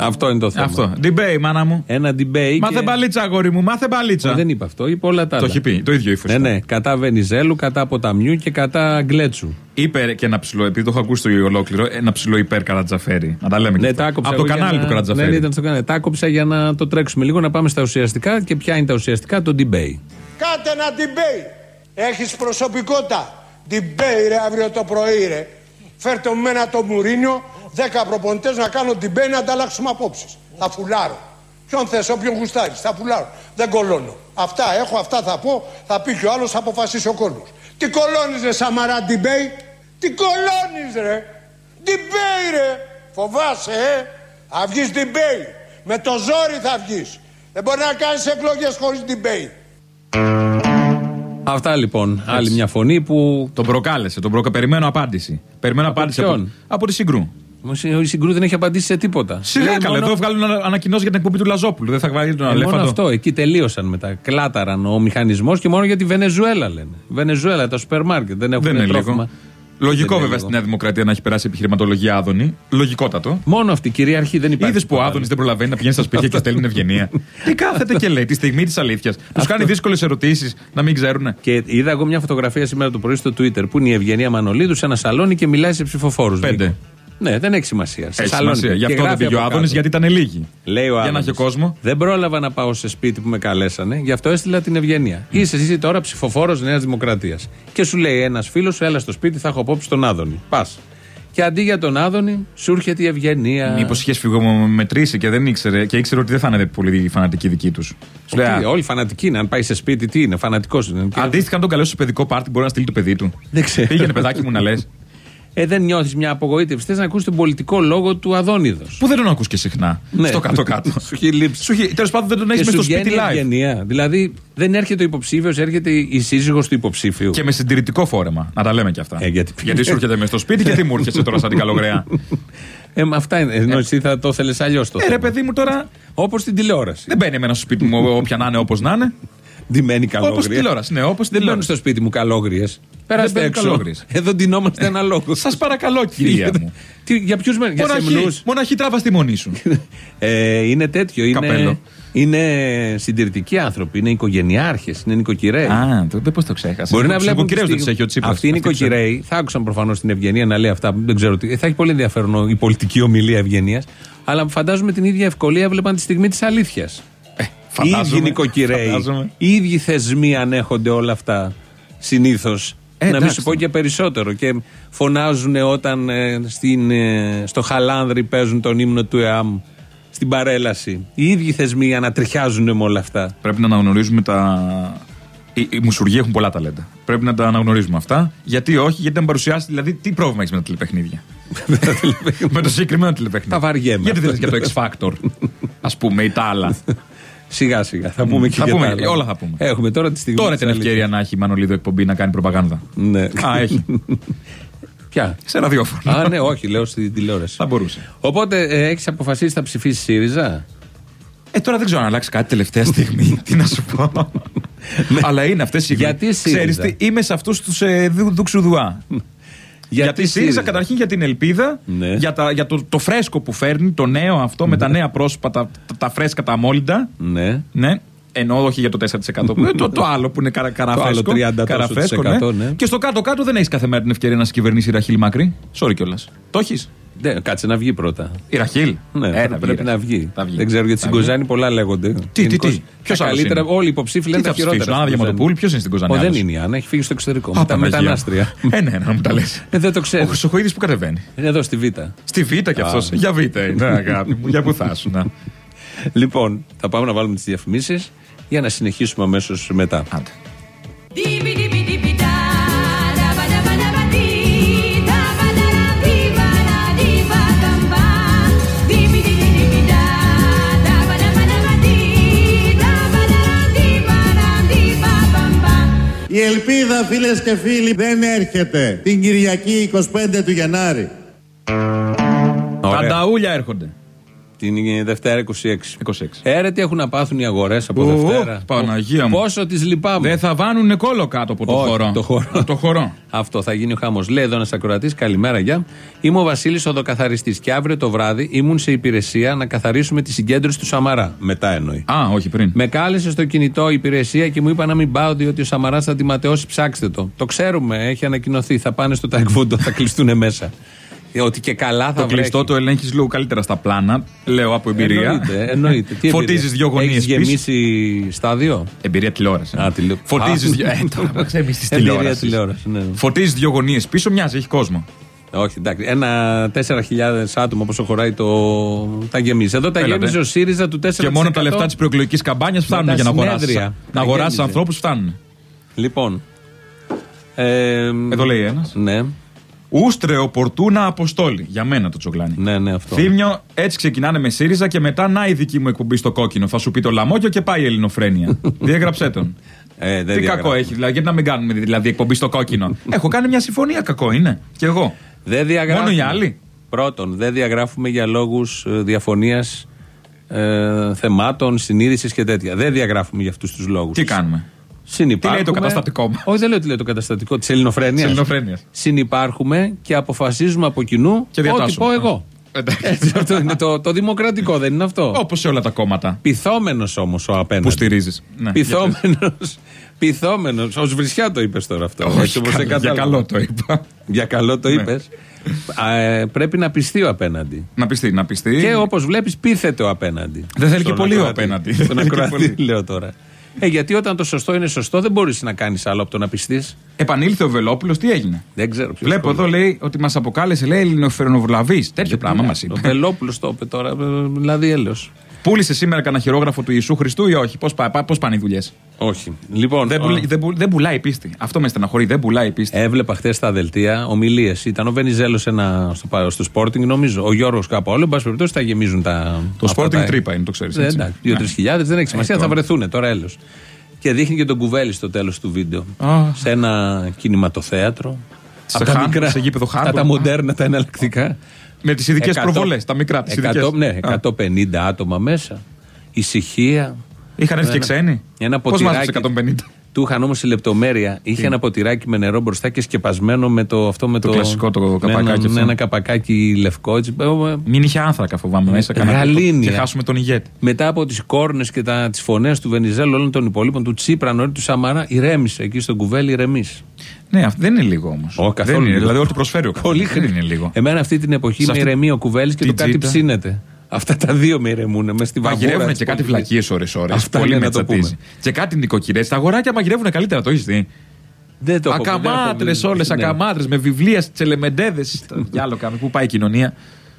Αυτό είναι το θέμα. Αυτό. Debate, μάνα μου. Ένα debate. Μάθε και- μπαλίτσα, αγόρι μου, μάθε μπαλίτσα. Μα Δεν είπα αυτό, είπε όλα τα Το άλλα. έχει πει, το ίδιο ύφος. Ναι, ναι, κατά Βενιζέλου, κατά Ποταμιού και κατά Γκλέτσου. Είπε και ένα ψηλό, επειδή το έχω ακούσει το ολόκληρο, ένα ψηλό υπέρ Καρατζαφέρη. Να τα λέμε και Ναι, αυτά. τα άκοψα. Από το εγώ για κανάλι να- του Καρατζαφέρη. Ναι, ήταν στο κανάλι. Τα άκοψα για να το τρέξουμε λίγο, να πάμε στα ουσιαστικά. Και ποια είναι τα ουσιαστικά, το debate. Κάτε ένα debate. Έχεις προσωπικότητα. Debate ρε αύριο το πρωί ρε. Φέρτε μου μένα το Μουρίνιο, 10 προπονητές να κάνω debate να ανταλλάξουμε απόψεις. Θα φουλάρω. Ποιον θες, όποιον γουστάρεις, θα φουλάρω. Δεν κολώνω. Αυτά έχω, αυτά θα πω, θα πει και ο άλλος, θα αποφασίσει ο κόσμος. Τι κολώνεις ρε Σαμαρά debate, τι κολώνεις ρε; Debate ρε. Φοβάσαι ε. Θα βγεις debate. Με το ζόρι θα βγεις. Δεν μπορεί να κάνεις εκλογές χωρίς debate. Αυτά λοιπόν. Άλλη μια φωνή που. Τον προκάλεσε, τον προκα... περιμένω απάντηση. Περιμένω απάντηση από, ποιον; από τη Συγκρού. Ο Συγκρού δεν έχει απαντήσει σε τίποτα. Σιγά Λέει καλέ, μόνο- εδώ βγάλουν ανα- ανακοινώσει για την εκπομπή του Λαζόπουλου. Δεν θα βγάλει τον Ε, μόνο αλέφαντο. αυτό. Εκεί τελείωσαν μετά. Κλάταραν ο μηχανισμός και μόνο για τη Βενεζουέλα λένε. Βενεζουέλα, τα σούπερ μάρκετ δεν έχουν Δεν είναι τρόφιμα. λίγο. Λογικό Δεν είναι βέβαια λίγο. στη Νέα Δημοκρατία να έχει περάσει επιχειρηματολογία άδωνη. Λογικότατο. Μόνο αυτή η κυριαρχή δεν υπάρχει. Είδες που ο τίποτα Άδωνης δεν προλαβαίνει να πηγαίνει στα σπίτια και στέλνει ευγενία. Τι κάθεται και λέει τη στιγμή της αλήθειας. Τους κάνει δύσκολες ερωτήσεις να μην ξέρουν. Και είδα εγώ μια φωτογραφία σήμερα το πρωί στο Twitter που είναι η Ευγενία Μανολίδου σε ένα σαλόνι και μιλάει σε ψηφοφόρους. Πέντε. Ναι, δεν έχει σημασία. Σε Έχει σαλόνι. σημασία. Γι' Και αυτό δεν γράφει πήγε ο από Άδωνης κάτω. γιατί ήταν λίγοι. Λέει ο Για να Άδωνης, έχει κόσμος. Δεν πρόλαβα να πάω σε σπίτι που με καλέσανε, γι' αυτό έστειλα την Ευγενία. Είσαι εσύ τώρα ψηφοφόρος Νέας Δημοκρατίας. Και σου λέει ένας φίλος σου, έλα στο σπίτι, θα έχω απόψη τον Άδωνη. Πας. Και αντί για τον Άδωνη, σου έρχεται η Ευγενία. Μήπως είχες φυγομετρήσει και δεν ήξερε και ήξερε ότι δεν θα είναι πολύ φανατικοί δικοί τους. Σου λέει, Τι, «Α, Όλοι φανατικοί είναι. Αν πάει σε σπίτι, τι είναι, φανατικός είναι. Και- Αντίστοιχα, αν τον καλέσει στο παιδικό πάρτι, μπορεί να στείλει το παιδί του. Δεν ξέρω. Πήγαινε παιδάκι μου να λες. Ε, δεν νιώθεις μια απογοήτευση. Θες να ακούσει τον πολιτικό λόγο του Αδόνιδος. Που δεν τον ακούς και συχνά. Στο κάτω-κάτω. Σου έχει λείψει. Σου έχει- Τέλος πάντων δεν τον έχεις Και μες σου στο σπίτι βγαίνει live. ευγενία. Δηλαδή δεν έρχεται ο υποψήφιος, έρχεται η σύζυγος του υποψήφιου. Και με συντηρητικό φόρεμα. Να τα λέμε και αυτά. Ε, γιατί- σου έρχεται μες στο σπίτι και τι μου έρχεσαι τώρα σαν την καλογραία. Ε, μα αυτά είναι. Ενώ εσύ θα το ήθελε αλλιώς το ε, ρε παιδί μου τώρα. Όπως στην τηλεόραση. Δεν μπαίνει εμένα στο σπίτι μου όποια να είναι όπως να είναι. Ντυμένη Όπω καλόγρια. στην τηλεόραση. Ναι, όπως στην Δεν μπαίνουν τηλεόραση. στο σπίτι μου καλόγριες. Περάστε μπαίνουν έξω. καλόγριες. Εδώ ντυνόμαστε ένα λόγο. Σας παρακαλώ, κυρία μου. Τι, για ποιους μένουν, για Μοναχή, σεμνούς; μοναχή τράβα στη μονή σου. Ε, είναι τέτοιο. Είναι, Καπέλο. είναι συντηρητικοί άνθρωποι. Είναι οικογενειάρχες. Είναι νοικοκυρέοι. Α, πώς το ξέχασα. Μπορεί να βλέπουν. Νοικοκυρέους τη δεν στιγμή- του έχει ο Τσίπρας. Αυτοί οι Αυτοί ξέρουν. νοικοκυρέοι θα άκουσαν προφανώς την Ευγενία να λέει αυτά. Δεν ξέρω τι. Θα έχει πολύ ενδιαφέρον η πολιτική ομιλία Ευγενίας. Αλλά φαντάζομαι την ίδια ευκολία έβλεπαν τη στιγμή της αλήθειας. Οι φαντάζομαι, ίδιοι νοικοκυρέοι, φαντάζομαι. οι ίδιοι θεσμοί ανέχονται όλα αυτά συνήθως. Ε, να μην εντάξει. σου πω και περισσότερο. Και φωνάζουν όταν ε, στην, ε, στο Χαλάνδρι παίζουν τον ύμνο του ΕΑΜ στην παρέλαση. Οι ίδιοι θεσμοί ανατριχιάζουν με όλα αυτά. Πρέπει να αναγνωρίζουμε τα. Οι, οι μουσουργοί έχουν πολλά ταλέντα. Πρέπει να τα αναγνωρίζουμε αυτά. Γιατί όχι, γιατί δεν παρουσιάσει. Δηλαδή, τι πρόβλημα έχεις με τα τηλεπαιχνίδια; με το συγκεκριμένο τηλεπαιχνίδι. Τα βαριέμαι. Γιατί δεν λες για το X Factor, ας πούμε, ή τα άλλα. Σιγά σιγά. Θα πούμε και Θα για πούμε, τα άλλα. όλα θα πούμε. Έχουμε τώρα τη στιγμή. Τώρα της την αλήθειας. ευκαιρία να έχει η Μανολίδο εκπομπή να κάνει προπαγάνδα. Ναι. Α, έχει. Ποια; Σε ραδιόφωνο. Α, ναι, όχι, λέω στην τηλεόραση. Θα μπορούσε. Οπότε ε, έχεις αποφασίσει θα ψηφίσεις ΣΥΡΙΖΑ; Ε, τώρα δεν ξέρω αν αλλάξει κάτι τελευταία στιγμή. τι να σου πω. Αλλά είναι αυτές οι Γιατί ΣΥΡΙΖΑ; Ξέρεις τι, είμαι σε αυτούς τους ε, δου- δουξουδουά. Γιατί ΣΥΡΙΖΑ καταρχήν για την ελπίδα, Ναι. για, τα, για το, το φρέσκο που φέρνει, το νέο αυτό με τα νέα πρόσωπα, τα, τα, τα φρέσκα, τα αμόλυντα. Ναι. Ναι. Ενώ όχι για το 4% που είναι, το, το άλλο που είναι καρα, καραφρέσκο. άλλο 30 τόσο καραφρέσκο, της εκατό, ναι. Και στο κάτω-κάτω δεν έχεις κάθε μέρα την ευκαιρία να σε κυβερνήσει η Ραχίλ Μακρύ. Sorry κιόλας. Το έχεις. Ναι, κάτσε να βγει πρώτα. Η Ραχίλ. Ναι, Ε, θα πρέπει η να Ραχίλ. βγει. Θα βγει. Δεν ξέρω γιατί Θα στην βγει. Κοζάνη πολλά λέγονται. τι, Γενικώς, τι; Ποιος τα άλλος καλύτερα, είναι; όλοι οι υποψήφοι λένε Τι τα θα ψηφίσουν, χειρότερα. Άννα στην Διαματοπούλου, Κοζάνη. ποιος είναι στην Κοζάνη Ο, δεν άλλος; είναι η Άννα, έχει φύγει στο εξωτερικό. Α, Με τα Παναγία. μετανάστρια. Ε, ναι, να μου τα λες. Ε, δεν το Ο ξέρω. Χρυσοχοίδης που κατεβαίνει. Είναι εδώ στη Β. Στη Β κι αυτός. Για Β είναι, αγάπη μου. Για πού θα ήσουν. να. Λοιπόν, θα πάμε να βάλουμε τις διαφημίσεις για να συνεχίσουμε αμέσως μετά. Άντε. Η ελπίδα φίλες και φίλοι δεν έρχεται την Κυριακή 25 του Γενάρη. Τα Ωραία. νταούλια έρχονται. Την Δευτέρα 26. 26. Έρε τι έχουν να πάθουν οι αγορές από Ω, Δευτέρα. Παναγία μου. Πόσο τις λυπάμαι. Δεν θα βάνουνε κόλλο κάτω από το Όχι, χώρο. το χώρο. Από το χώρο. Αυτό θα γίνει ο χάμος. Λέει εδώ ένας ακροατής, καλημέρα, γεια. Είμαι ο Βασίλης Οδοκαθαριστή και αύριο το βράδυ ήμουν σε υπηρεσία να καθαρίσουμε τη συγκέντρωση του Σαμαρά. Μετά εννοεί. Α, όχι πριν. Με κάλεσε στο κινητό η υπηρεσία και μου είπα να μην πάω διότι ο Σαμαράς θα τη ματαιώσει. Ψάξτε το. Το ξέρουμε, έχει ανακοινωθεί. Θα πάνε στο Ταϊκβούντο, θα κλειστούν μέσα. Ε, Ότι και καλά θα Το κλειστό βρέχει. το ελέγχεις λίγο καλύτερα στα πλάνα. Λέω από εμπειρία. Εννοείται, εννοείται. Τι Φωτίζεις εμπειρία; δύο γωνίε Έχεις πίσω. γεμίσει στάδιο; Εμπειρία τηλεόραση. Α, τηλε- Φωτίζεις. Α. δύο. Ε, τώρα μα έμπει τη Εμπειρία τηλεόρασης. τηλεόραση, ναι. Φωτίζεις δύο γωνίε πίσω, μοιάζει, έχει κόσμο. Όχι, εντάξει. Ένα 4.000 άτομα πόσο χωράει το. Τα γεμίζει. Εδώ τα Έλατε. γέμιζε ο ΣΥΡΙΖΑ του 4%. Και μόνο τα λεφτά της προεκλογικής καμπάνιας φτάνουν τα για να αγοράσει. συνέδρια. Να Τα αγοράσει γέμιζε. ανθρώπους φτάνουν. Λοιπόν. Ε, Εδώ λέει ένας. Ναι, Ούστρε οπορτούνα αποστόλη. Για μένα το τσογλάνι. ναι, ναι, αυτό. Θύμιο, έτσι ξεκινάνε με ΣΥΡΙΖΑ και μετά να η δική μου εκπομπή στο κόκκινο. Θα σου πει το λαμόγιο και πάει η ελληνοφρένεια. Διέγραψέ τον. Ε, δεν Τι διαγράφω. κακό έχει, δηλαδή, γιατί να μην κάνουμε δηλαδή εκπομπή στο κόκκινο. Έχω κάνει μια συμφωνία, κακό είναι. Κι εγώ. Δεν διαγράφουμε. Μόνο οι άλλοι. Πρώτον, δεν διαγράφουμε για λόγους διαφωνίας ε, θεμάτων, συνείδησης και τέτοια. Δεν διαγράφουμε για αυτούς τους λόγους. Τι κάνουμε; Συνυπάρχουμε. Τι λέει το καταστατικό μας; Όχι, δεν λέω τι λέει το καταστατικό της ελληνοφρένειας. Της ελληνοφρένειας. Συνυπάρχουμε και αποφασίζουμε από κοινού Και ό,τι διατάσσουμε. πω εγώ. Εντάξει. Έτσι, αυτό είναι το, το δημοκρατικό, δεν είναι αυτό. Όπως σε όλα τα κόμματα Πυθόμενο όμως ο απέναντι. που στηρίζεις. Ναι, Πυθόμενο. Πυθόμενο. Ω βρισιά το είπες τώρα αυτό. Όχι, Έτσι όπως καλά, σε για κατάλαβα. καλό το είπα. Για καλό το Ναι. είπες. πρέπει να πιστεί ο απέναντι. Να πιστεί, να πιστεί. Και όπως βλέπεις, πείθεται ο απέναντι. Δεν θέλει Στον και πολύ ο ακροατή. απέναντι. Στον Δεν θέλει και ακροατή πολύ. λέω τώρα. Ε, γιατί όταν το σωστό είναι σωστό, δεν μπορείς να κάνεις άλλο από το να πιστείς. Επανήλθε ο Βελόπουλος, τι έγινε; Δεν ξέρω ποιος Βλέπω το εδώ λέει ότι μας αποκάλεσε λέει ελληνοφερνοβουλαβή. Τέτοιο πράγμα μας Ο είπε. Βελόπουλος το είπε τώρα, ε, δηλαδή έλεος. Πούλησε σήμερα κανένα χειρόγραφο του Ιησού Χριστού ή όχι; Πώς πώς πάνε οι δουλειές; Όχι. Λοιπόν, Δεν, ο- πουλ- δεν, πουλ- δεν πουλάει η πίστη. Αυτό με στεναχωρεί. Δεν πουλάει η πίστη. Έβλεπα χθες στα δελτία ομιλίες. Ήταν ο Βενιζέλος ένα, στο, πα- στο Sporting, νομίζω. Ο Γιώργος κάπου άλλο. Εν πάση περιπτώσει θα γεμίζουν τα. Το αυτά Sporting τα- τρύπα είναι, το ξέρεις. Ε, εντάξει, δύο-τρεις χιλιάδες δεν έχει σημασία, θα τώρα. βρεθούν τώρα έλεος. Και δείχνει και τον κουβέλι στο τέλος του βίντεο. Α. Σε ένα κινηματοθέατρο. Σε Απ' τα χάν- μικρά- σε γήπεδο αυτά Χάνμπουργκ. τα μοντέρνα, τα εναλλακτικά. Με τις ειδικές Εκατό- προβολές, τα μικρά, τις ειδικές. εκατό- Ναι, 150 άτομα μέσα. Ησυχία. Είχαν έρθει και Ένα- ξένοι. Ένα Πώς μάθαμε ποτηράκι. 150. Του είχαν όμως η λεπτομέρεια. Είχε ένα ποτηράκι με νερό μπροστά και σκεπασμένο με το αυτό με Το το. κλασικό το με καπακάκι Ένα, αυτό. ένα καπακάκι λευκό. Έτσι. Ε, ε, Μην είχε άνθρακα, φοβάμαι μέσα. κανένα γαλήνια. Και χάσουμε τον ηγέτη. Μετά από τις κόρνες και τις φωνές του Βενιζέλου, όλων των υπολείπων, του Τσίπρα, νωρί του Σαμαρά, ηρέμησε εκεί στον κουβέλι, ηρεμείς. Ναι, αυτό δεν είναι λίγο όμως. Όχι, καθόλου Δεν είναι, λίγο. δηλαδή, ό,τι προσφέρει ο Πολύ καθένας. Δεν είναι χρήμα. λίγο. Εμένα αυτή την εποχή Σε με αυτή ηρεμεί ο κουβέλι και τη το κάτι τζίτα. ψήνεται. Αυτά τα δύο με ηρεμούν. Μες στη βαγούρα. Μαγειρεύουν της και κάτι πολιτικής. βλακίε ώρε-ώρε. Αυτά Πολύ είναι με να το τσατίζεις. πούμε. Και κάτι νοικοκυρές. Τα αγοράκια μαγειρεύουν καλύτερα, το έχεις δει; Δεν το έχω πει, δεν έχω Ακαμάτρε πει. όλε, Ναι. ακαμάτρες με βιβλία στι τσελεμεντέδες. Διάλογο κάνουμε. Πού πάει η κοινωνία.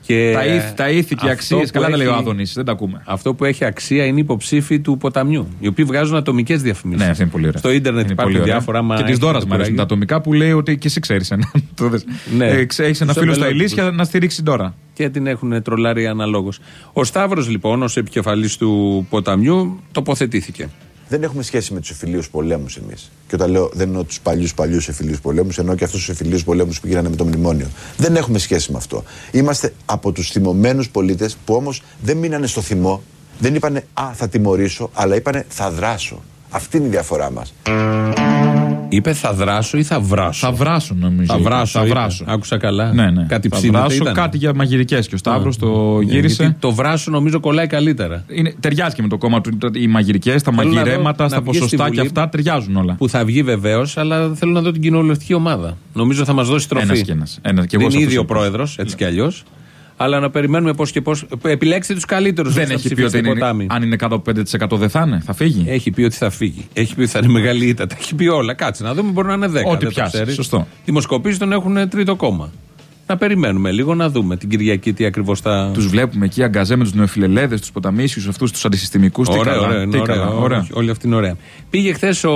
Και Τα ήθη, τα ήθη και οι αυτό αξίες. που Καλά τα λέει ο έχει- Άδωνης. Δεν τα ακούμε. Αυτό που έχει αξία είναι οι υποψήφοι του ποταμιού. Οι οποίοι βγάζουν ατομικές διαφημίσεις. Ναι, αυτό είναι πολύ ωραίο. Στο ίντερνετ Είναι υπάρχουν πολύ ωραία. διάφορα. άμα Και της έχετε Δώρας το μου αρέσουν τα κουράγιο. ατομικά που λέει ότι και εσύ ξέρεις ένα. Το δες. Ναι. Ε, ξέ- Έχεις ένα Στο φίλο στα μελέτη Ηλίσια τους. να στηρίξει τώρα. Και την έχουν τρολάρει αναλόγως. Ο Σταύρος, λοιπόν, ως επικεφαλής του ποταμιού, τοποθετήθηκε. Δεν έχουμε σχέση με τους εφηλίους πολέμους εμείς. Και όταν λέω δεν εννοώ τους παλιούς παλιούς εφηλίους πολέμους, εννοώ και αυτούς τους εφηλίους πολέμους που γίνανε με το μνημόνιο. Δεν έχουμε σχέση με αυτό. Είμαστε από τους θυμωμένους πολίτες που όμως δεν μείνανε στο θυμό, δεν είπανε Α, θα τιμωρήσω, αλλά είπανε Θα δράσω. Αυτή είναι η διαφορά μας. Είπε θα δράσω ή θα βράσω. Θα βράσουν νομίζω. Θα βράσω. Θα είπε. βράσω. Άκουσα καλά. Ναι, ναι. Κάτι θα ψήνεται βράσω, ήταν. κάτι για μαγειρικές. Και ο Σταύρος το Ναι, γύρισε. γιατί Το βράσο νομίζω κολλάει καλύτερα. Είναι, ταιριάζει και με το κόμμα του. το- Οι μαγειρικές, τα Θέλω να μαγειρέματα, δω στα να βγει στη ποσοστά και Βουλή. αυτά ταιριάζουν όλα. Που θα βγει βεβαίως, αλλά θέλω να δω την κοινοβουλευτική ομάδα. Νομίζω θα μας δώσει τροφή. Ένας και ένας. Ένας. Και εγώ Δεν σε είναι αυτούς ήδη ο είπα. πρόεδρος, έτσι κι αλλιώς. Αλλά να περιμένουμε πώς και πώς. Επιλέξτε τους καλύτερους. Δεν έχει πει ότι είναι, αν είναι κάτω από 5% δεν θα είναι, θα φύγει; Έχει πει ότι θα φύγει. Έχει πει ότι θα είναι μεγάλη ήττα. Τα έχει πει όλα. Κάτσε να δούμε, μπορεί να είναι 10. Ό,τι δεν το πιάσει, ξέρεις. σωστό. Δημοσκοπήσεις τον έχουν τρίτο κόμμα. Να περιμένουμε λίγο να δούμε την Κυριακή τι ακριβώς θα. Τους βλέπουμε εκεί αγκαζέ με τους νεοφιλελέδες, τους ποταμίσιου, αυτούς τους αντισυστημικούς. Τι Ωραία, καλά. ωραία, είναι τι ωραία, καλά, ωραία. όχι, Όλη αυτή είναι ωραία. Πήγε χθες ο,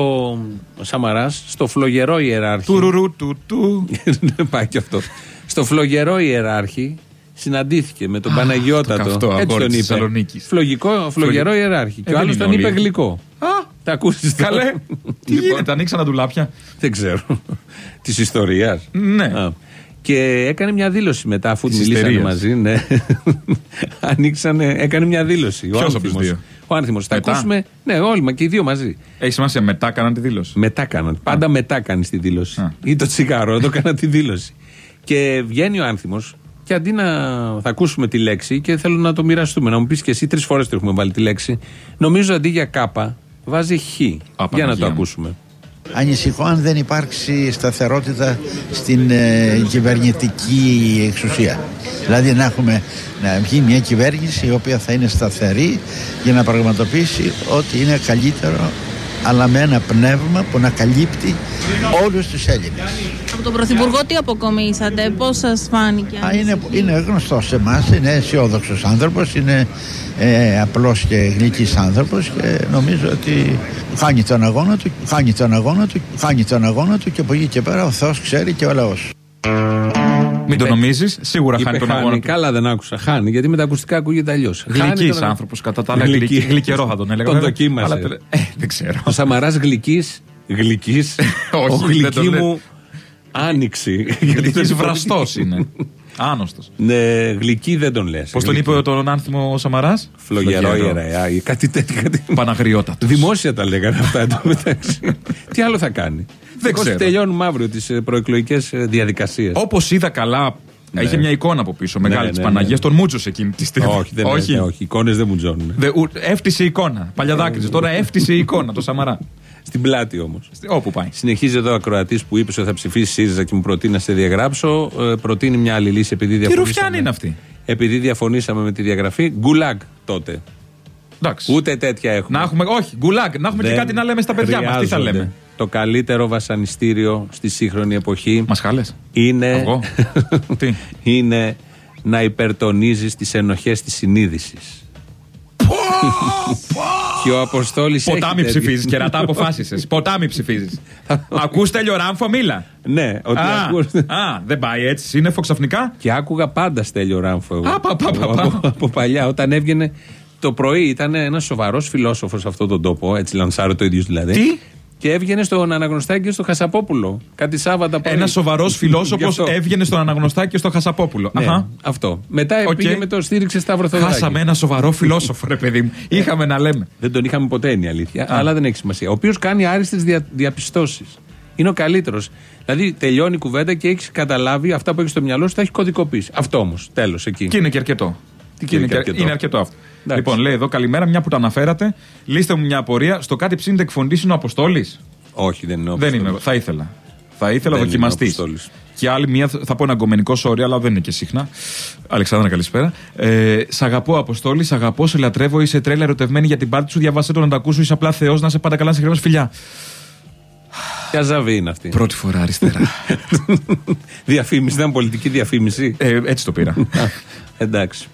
ο Σαμαράς στο φλογερό ιεράρχη. Τουρουρού, του, του. Ναι, Πάει και αυτό. Στο φλογερό ιεράρχη συναντήθηκε με τον Α, Παναγιώτατο. το καυτό Έτσι αγόρι τον της είπε. Θεσσαλονίκης. Φλογικό, φλογερό ιεράρχη. Και Ε, ο δεν άλλος είναι τον είπε όλοι. γλυκό. Α, Τα ακούσεις καλέ. Τι γίνεται, ανοίξαν τα ντουλάπια. Δεν ξέρω. Της ιστορίας. Ναι. Και έκανε μια δήλωση μετά, αφού Της μιλήσανε ιστερίας. μαζί. Ναι. Ανοίξανε, έκανε μια δήλωση. Ποιος ο από τους Άνθιμος. δύο; Ο Άνθιμος. Θα Μετά; ακούσουμε. Ναι, όλοι μα και οι δύο μαζί. Έχει σημασία, μετά κάναν τη δήλωση; Μετά κάναν. Πάντα μετά κάνεις τη δήλωση. Α. Ή το τσιγάρο, εδώ κάνα τη δήλωση. Και βγαίνει ο άνθιμο και αντί να θα ακούσουμε τη λέξη και θέλω να το μοιραστούμε, να μου πεις και εσύ τρεις φορές το έχουμε βάλει τη λέξη. Νομίζω αντί για κάπα βάζει χ. Για να Παναγία το μου. ακούσουμε. Ανησυχώ αν δεν υπάρξει σταθερότητα στην ε, κυβερνητική εξουσία. Δηλαδή να έχουμε να βγει μια κυβέρνηση η οποία θα είναι σταθερή για να πραγματοποιήσει ό,τι είναι καλύτερο αλλά με ένα πνεύμα που να καλύπτει όλους τους Έλληνες. Από τον Πρωθυπουργό τι αποκομίσατε, πώς σας φάνηκε; Α, είναι, είναι γνωστός σε εμάς, είναι αισιόδοξος άνθρωπος, είναι ε, απλός και γλυκής άνθρωπος και νομίζω ότι χάνει τον αγώνα του, χάνει τον αγώνα του, χάνει τον αγώνα του και από εκεί και πέρα ο Θεός ξέρει και ο λαός. Μην το νομίζεις, σίγουρα Είπε χάνει τον χάνει. αγώνα του. Καλά δεν άκουσα. Χάνει, γιατί με τα ακουστικά ακούγεται αλλιώς. Γλυκής άνθρωπος, κατά τα άλλα. Γλυκή. γλυκή- Γλυκερό θα τον έλεγα. Τον βέβαια. δοκίμασε. Αλλά τελε- Ε, δεν ξέρω. Ο Σαμαράς γλυκής. Γλυκής. Όχι, ο δεν γλυκή το λέω. μου άνοιξη. Γλυκή βραστός είναι. Άνοστο. Ναι, γλυκή δεν τον λες. Πώς τον είπε τον άνθιμο ο Σαμαράς, Φλογερό ιερέα ή κάτι τέτοιο. Κάτι... Παναγριότατο. Δημόσια τα λέγανε αυτά εντωμεταξύ. Τι άλλο θα κάνει; Δεν Πώς ξέρω. Τελειώνουμε αύριο τις προεκλογικές διαδικασίες. Όπως είδα καλά, είχε μια εικόνα από πίσω μεγάλη Ναι, της ναι, Παναγίας. ναι. Τον μούτσωσε εκείνη τη στιγμή. Όχι, δεν όχι. όχι. Εικόνες δεν μου τζώνουν. Δε, ου, έφτιασε η εικόνα. Παλιά δάκρυζε. Τώρα έφτιασε η εικόνα το Σαμαρά. Στην πλάτη όμως. Όπου πάει. Συνεχίζει εδώ ο ακροατής που είπε ότι θα ψηφίσει ΣΥΡΙΖΑ και μου προτείνει να σε διαγράψω. Ε, προτείνει μια άλλη λύση επειδή Τι διαφωνήσαμε. ρουφιάνη είναι αυτή; Επειδή διαφωνήσαμε με τη διαγραφή. Γκουλάγκ τότε. Εντάξει. Ούτε τέτοια έχουμε. Να έχουμε, όχι, γκουλάκ, να έχουμε και Δεν κάτι να λέμε στα παιδιά μας. Τι θα χρειάζονται. λέμε; Το καλύτερο βασανιστήριο στη σύγχρονη εποχή Μας χάλες. είναι, Αυγό. Τι; είναι να υπερτονίζεις τις ενοχές της συνείδησης. Και ο Αποστόλης Ποτάμι έχει τέτοιο- ψηφίζεις και ρατά αποφάσισες. Ποτάμι ψηφίζεις. Ακούστε Λιοράμφο, μίλα. Ναι, ότι Α, ακούς- α, δεν πάει έτσι. Σύννεφο ξαφνικά. Και άκουγα πάντα Στέλιο Ράμφο. εγώ. Α, πα, πα, πα, πα. Από, από παλιά, όταν έβγαινε το πρωί, ήταν ένας σοβαρός φιλόσοφος σε αυτόν τον τόπο, έτσι λανσάρω το ίδιος δηλαδή. Τι; Και έβγαινε στον Αναγνωστάκη και στο Χασαπόπουλο. Κάτι Σάββατα πρωί. Ένας σοβαρός Γι' φιλόσοφος αυτό. έβγαινε στον Αναγνωστάκη και στο Χασαπόπουλο. Ναι, Αχα. αυτό. Μετά Οκ. πήγε με το στήριξε Σταύρο Θεοδωράκη. Χάσαμε ένα σοβαρό φιλόσοφο, ρε παιδί μου. Είχαμε να λέμε. Δεν τον είχαμε ποτέ είναι η αλήθεια, αλλά δεν έχει σημασία. Ο οποίος κάνει άριστες δια, διαπιστώσεις. Είναι ο καλύτερος. Δηλαδή τελειώνει η κουβέντα και έχεις καταλάβει αυτά που έχεις στο μυαλό σου, τα έχεις κωδικοποιήσει. Αυτό όμως. Τέλος εκεί. Και είναι και αρκετό. Τι Και είναι, και αρκετό. είναι αρκετό αυτό. Εντάξει. Λοιπόν, λέει εδώ καλημέρα, μια που τα αναφέρατε. Λύστε μου μια απορία. Στο κάτι ψήνεται εκφωνητή είναι ο Αποστόλης. Όχι, δεν είναι ο Δεν Αποστόλης. είμαι. Θα ήθελα. Θα ήθελα Δεν είναι δοκιμαστής. ο Αποστόλης. Και άλλη μία, θα πω ένα αγκομενικό sorry, αλλά δεν είναι και συχνά. Αλεξάνδρα, καλησπέρα. Ε, σ' αγαπώ, Αποστόλη, σ' αγαπώ, σε λατρεύω, είσαι τρέλα ερωτευμένη για την πάρτι σου. Διαβάσε το να τα ακούσω, είσαι απλά Θεός, να σε πάντα καλά, σε χρέο φιλιά. Ποια ζαβή είναι αυτή. Πρώτη φορά αριστερά. διαφήμιση, ήταν πολιτική διαφήμιση. ε, έτσι το πήρα. Α, Εντάξει.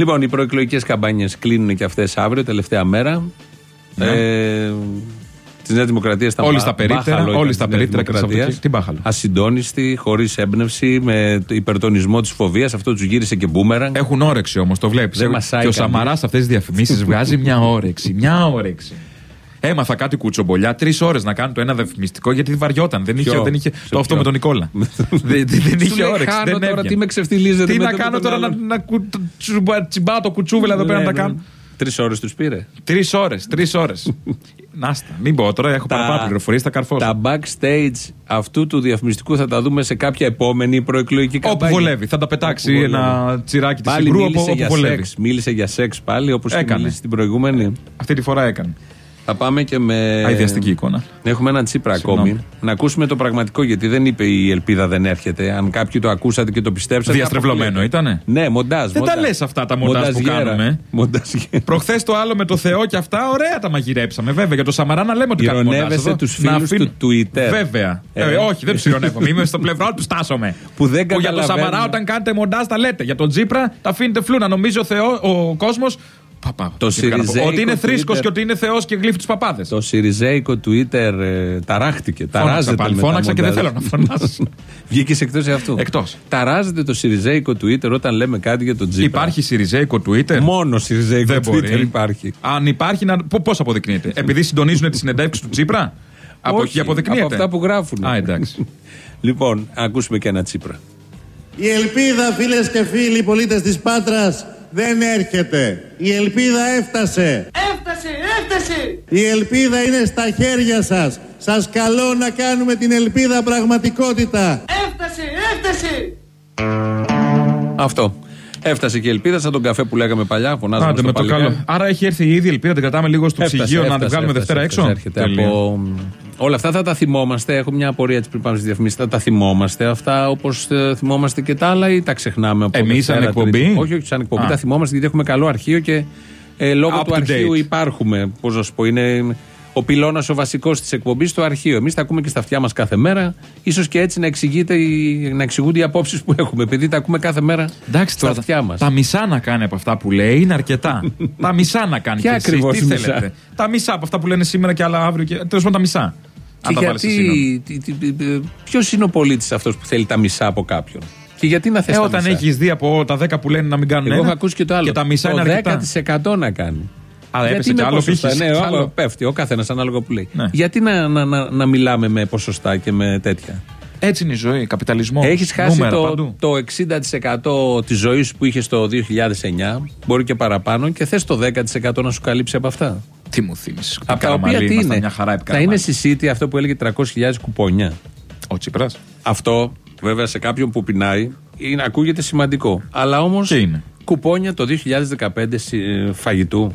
Λοιπόν, οι προεκλογικές καμπάνιες κλείνουν και αυτές αύριο, τελευταία μέρα. Ναι. Ε, Της Νέας Δημοκρατίας στα Όλοι μπα- στα περίπτερα, μπάχαλο ήταν όλοι της στα Νέας περίπτερα και τα Δημοκρατίας. Σαββατοκύριακα. Τι μπάχαλο; Ασυντόνιστοι, χωρίς έμπνευση, με το υπερτονισμό της φοβίας. Αυτό τους γύρισε και μπούμεραν. Έχουν όρεξη όμως, το βλέπεις. Δεν μασάει Και ο κανείς. Σαμαρά αυτές τις διαφημίσεις βγάζει μια όρεξη. Μια όρεξη. Έμαθα κάτι κουτσομπολιά, τρεις ώρες να κάνω το ένα διαφημιστικό γιατί βαριόταν. Δεν είχε, Ποιο; δεν είχε, Σε το αυτό ποιο; με τον Νικόλα. δεν, δεν Σου είχε λέει, όρεξη. «Χάνω Δεν τώρα, έβγαινε. τι με ξεφτιλίζετε Τι με να το- κάνω τον τώρα, να, άλλον. να κου- τσουμπα- τσιμπάω το κουτσούβελα εδώ πέρα να τα κάνω. Τρεις ώρες τους πήρε. Τρεις ώρες, τρεις ώρες. Νάστα, μην πω τώρα, έχω παραπάνω πληροφορίες, θα καρφώσω. Τα backstage αυτού του διαφημιστικού θα τα δούμε σε κάποια επόμενη προεκλογική Όπου καμπάνια. βολεύει, θα τα πετάξει Όπου ένα βολεύει. τσιράκι της Πάλι συγκρού μίλησε όπου, για όπου βολεύει. σεξ. Μίλησε για σεξ πάλι όπως είχε Έκανε. μιλήσει την προηγούμενη. Αυτή τη φορά έκανε. Θα πάμε και με. Αειδιαστική εικόνα. Έχουμε έναν τσίπρα Συγγνώμη. ακόμη. Να ακούσουμε το πραγματικό γιατί δεν είπε η ελπίδα δεν έρχεται. Αν κάποιοι το ακούσατε και το πιστέψατε. Διαστρεβλωμένο αποκλείεται. ήτανε. Ναι, μοντάζ. Δεν τα μοντάζ. λες αυτά τα μοντάζ που Μονταζιέρα. κάνουμε. Μονταζιέρα. Προχθές το άλλο με το Θεό και αυτά, ωραία τα μαγειρέψαμε. Βέβαια, για το Σαμαρά να λέμε ότι κάνουμε μοντάζ Ηρωνεύεσαι εδώ. τους Να φίλους του Twitter. Βέβαια. Ε. Ε, όχι, δεν τους ηρωνεύομαι. Είμαι στο πλευρό του, στάσομαι. Που δεν για το καταλαβαίνουν. Σαμαρά, όταν κάνετε μοντάζ, τα λέτε. Για τον Τζίπρα, τα αφήνετε φλού. Να νομίζει ο, Θεό, ο κόσμος. Το Σιριζέικο Ότι είναι θρήσκος Twitter. και ότι είναι Θεός και γλύφει τους παπάδες. Το Σιριζέικο Twitter ε, ταράχτηκε. Φώναξα Ταράζεται πάλι. με τα Φώναξα και δεν μοντάζ. θέλω να φωνάξω. Βγήκε εκτός αυτού. Εκτός. Ταράζεται το Σιριζέικο Twitter όταν λέμε κάτι για τον Τζίπρα. Υπάρχει Σιριζέικο Twitter; Μόνο Σιριζέικο Δεν Twitter μπορεί. υπάρχει. Αν υπάρχει, να... πώς αποδεικνύεται; Επειδή συντονίζουν τις συνεντεύξεις του Τσίπρα. Από Όχι, εκεί αποδεικνύεται. Από αυτά που γράφουν. Α, εντάξει. Λοιπόν, ακούσουμε και ένα Τσίπρα. Η ελπίδα, φίλες και φίλοι πολίτες της Πάτρας, δεν έρχεται. Η ελπίδα έφτασε. Έφτασε, έφτασε! Η ελπίδα είναι στα χέρια σας. Σας καλώ να κάνουμε την ελπίδα πραγματικότητα. Έφτασε, έφτασε! Αυτό. Έφτασε και η ελπίδα σαν τον καφέ που λέγαμε παλιά. Φωνάζαμε Άντε στο με το παλικάρι. καλό. Άρα έχει έρθει ήδη η ελπίδα, την κρατάμε λίγο στο Έφτασε, ψυγείο να την έφτασε, βγάλουμε έφτασε, Δευτέρα έφτασε, έξω. έρχεται Τέλεια. από... Όλα αυτά θα τα θυμόμαστε. Έχω μια απορία έτσι πριν πάμε στι διαφημίσει. Θα τα θυμόμαστε αυτά όπως θυμόμαστε και τα άλλα ή τα ξεχνάμε από Εμείς σαν Δευτέρα, εκπομπή; Τρίτη; Όχι, όχι, σαν εκπομπή. Α. Τα θυμόμαστε γιατί έχουμε καλό αρχείο και ε, λόγω Up του to αρχείου date. υπάρχουμε. Πώς να σου πω, είναι ο πυλώνας ο βασικός της εκπομπής στο αρχείο. Εμείς τα ακούμε και στα αυτιά μας κάθε μέρα. σω και έτσι να, εξηγείται, η- να εξηγούνται οι απόψεις που έχουμε. Επειδή τα ακούμε κάθε μέρα Εντάξει στα τώρα, αυτιά μας. τα μισά να κάνει από αυτά που λέει είναι αρκετά. τα μισά να κάνει. Ποια και εσείς, ακριβώς τι μισά; θέλετε. Τα μισά από αυτά που λένε σήμερα και άλλα αύριο. Και... Τέλος πάντων τα μισά. Και Αν τα βάλεις σε σύνολο. γιατί. Ποιος είναι ο πολίτης αυτός που θέλει τα μισά από κάποιον; Και γιατί να θες Ε, τα όταν μισά; έχεις δει από τα 10 που λένε να μην κάνουν Εγώ ένα, έχω ακούσει και το άλλο. Και τα μισά είναι αρκετά. το 10% να κάνει. Αλλά έπεσε με κι άλλο, ποσοστά. πήγες Ναι, κι άλλο άλλο. πέφτει. Ο καθένας ανάλογα που λέει. Ναι. Γιατί να, να, να, να μιλάμε με ποσοστά και με τέτοια; Έτσι είναι η ζωή, καπιταλισμός. Έχεις χάσει νούμερα το, παντού. το 60% της ζωής σου που είχες το 2009, μπορεί και παραπάνω, και θες το 10% να σου καλύψει από αυτά. Τι μου θύμισες. Από τα οποία τι είναι; Μια χαρά επί θα είναι Καραμαλή. στη City αυτό που έλεγε 300.000 κουπόνια. Ο Τσίπρας. Αυτό βέβαια σε κάποιον που πεινάει είναι, ακούγεται σημαντικό. Αλλά όμως Και είναι; κουπόνια το 2015 σι- ε, φαγητού.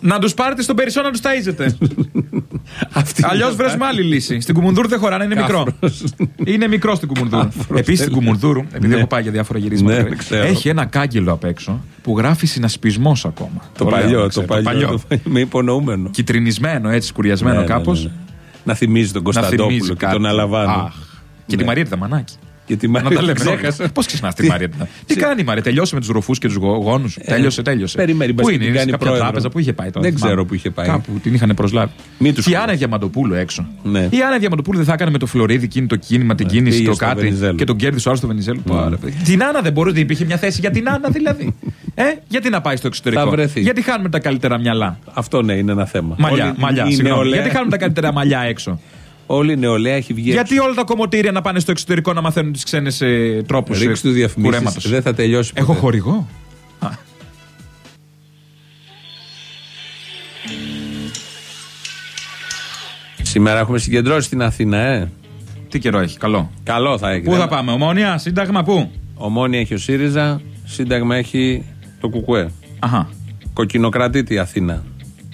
Να τους πάρετε στον περισσό να τους ταΐζετε. Αυτή Αλλιώς είναι βρες άλλη λύση. Στην Κουμουνδούρου δεν χωράνε, είναι μικρό. Κάφρος. Είναι μικρό στην Κουμουνδούρου. Κάφρος, Επίσης στην τέλεια. Κουμουνδούρου, επειδή Ναι. έχω πάει για διάφορα γυρίσματα, Ναι, ξέρω. έχει ένα κάγκελο απ' έξω που γράφει συνασπισμός ακόμα. Το, λέω, παλιό, το ξέρω, παλιό, το παλιό. Με υπονοούμενο. Κυτρινισμένο έτσι, σκουριασμένο Ναι, ναι, κάπως. ναι, ναι. Να θυμίζει τον Κωνσταντόπουλο και τον Αλαβάνο. Αχ. Και τη Ναι. Μαρία Δαμανάκη. Και τη Να Μαρία τα λέμε. ξέχασα. Πώς ξεχνάς τη Μαρία. Τι κάνει η Μαρία, τελειώσε με τους ρουφού και τους γόνους. Τέλειωσε, τέλειωσε. Ε, περιμένει, μπας Πού και είναι, την είναι σε κάνει κάποια πρόεδρο. τράπεζα, πού είχε πάει τώρα. Δεν θυμάμαι. ξέρω πού είχε πάει. Κάπου την είχαν προσλάβει. Μην τους Και η πω. Άννα Διαμαντοπούλου έξω. Ναι. Η Άννα Διαμαντοπούλου δεν θα έκανε με το Φλωρίδι εκείνη το κίνημα, την κίνηση, πήγε το στο κάτι. Βενιζέλο. Και τον κέρδισε ο άλλος στο Βενιζέλο. Πάρα, παιδί. Την Άννα δεν μπορούσε, δεν υπήρχε μια θέση για την Άννα δηλαδή. ε, γιατί να πάει στο εξωτερικό; Θα βρεθεί. Γιατί χάνουμε τα καλύτερα μυαλά; Αυτό ναι, είναι ένα θέμα. Μαλλιά, Όλη μαλλιά, η συγγνώμη. νεολαία- Γιατί χάνουμε τα καλύτερα μαλλιά έξω; Όλη η νεολαία έχει βγει Γιατί όλα τα κομμωτήρια να πάνε στο εξωτερικό να μαθαίνουν τις ξένες τρόπους έξω. Ρίξ τους διαφημίσεις, δεν θα τελειώσει ποτέ. Έχω χορηγό; Α. Σήμερα έχουμε συγκεντρώσει στην Αθήνα, ε. Τι καιρό έχει, καλό. Καλό θα έχει. Πού Δεν- θα πάμε, Ομόνια, Σύνταγμα, πού; Ομόνια έχει ο ΣΥΡΙΖΑ, Σύνταγμα έχει το ΚΚΕ. Αχά. Κοκκινοκρατείται η Αθήνα.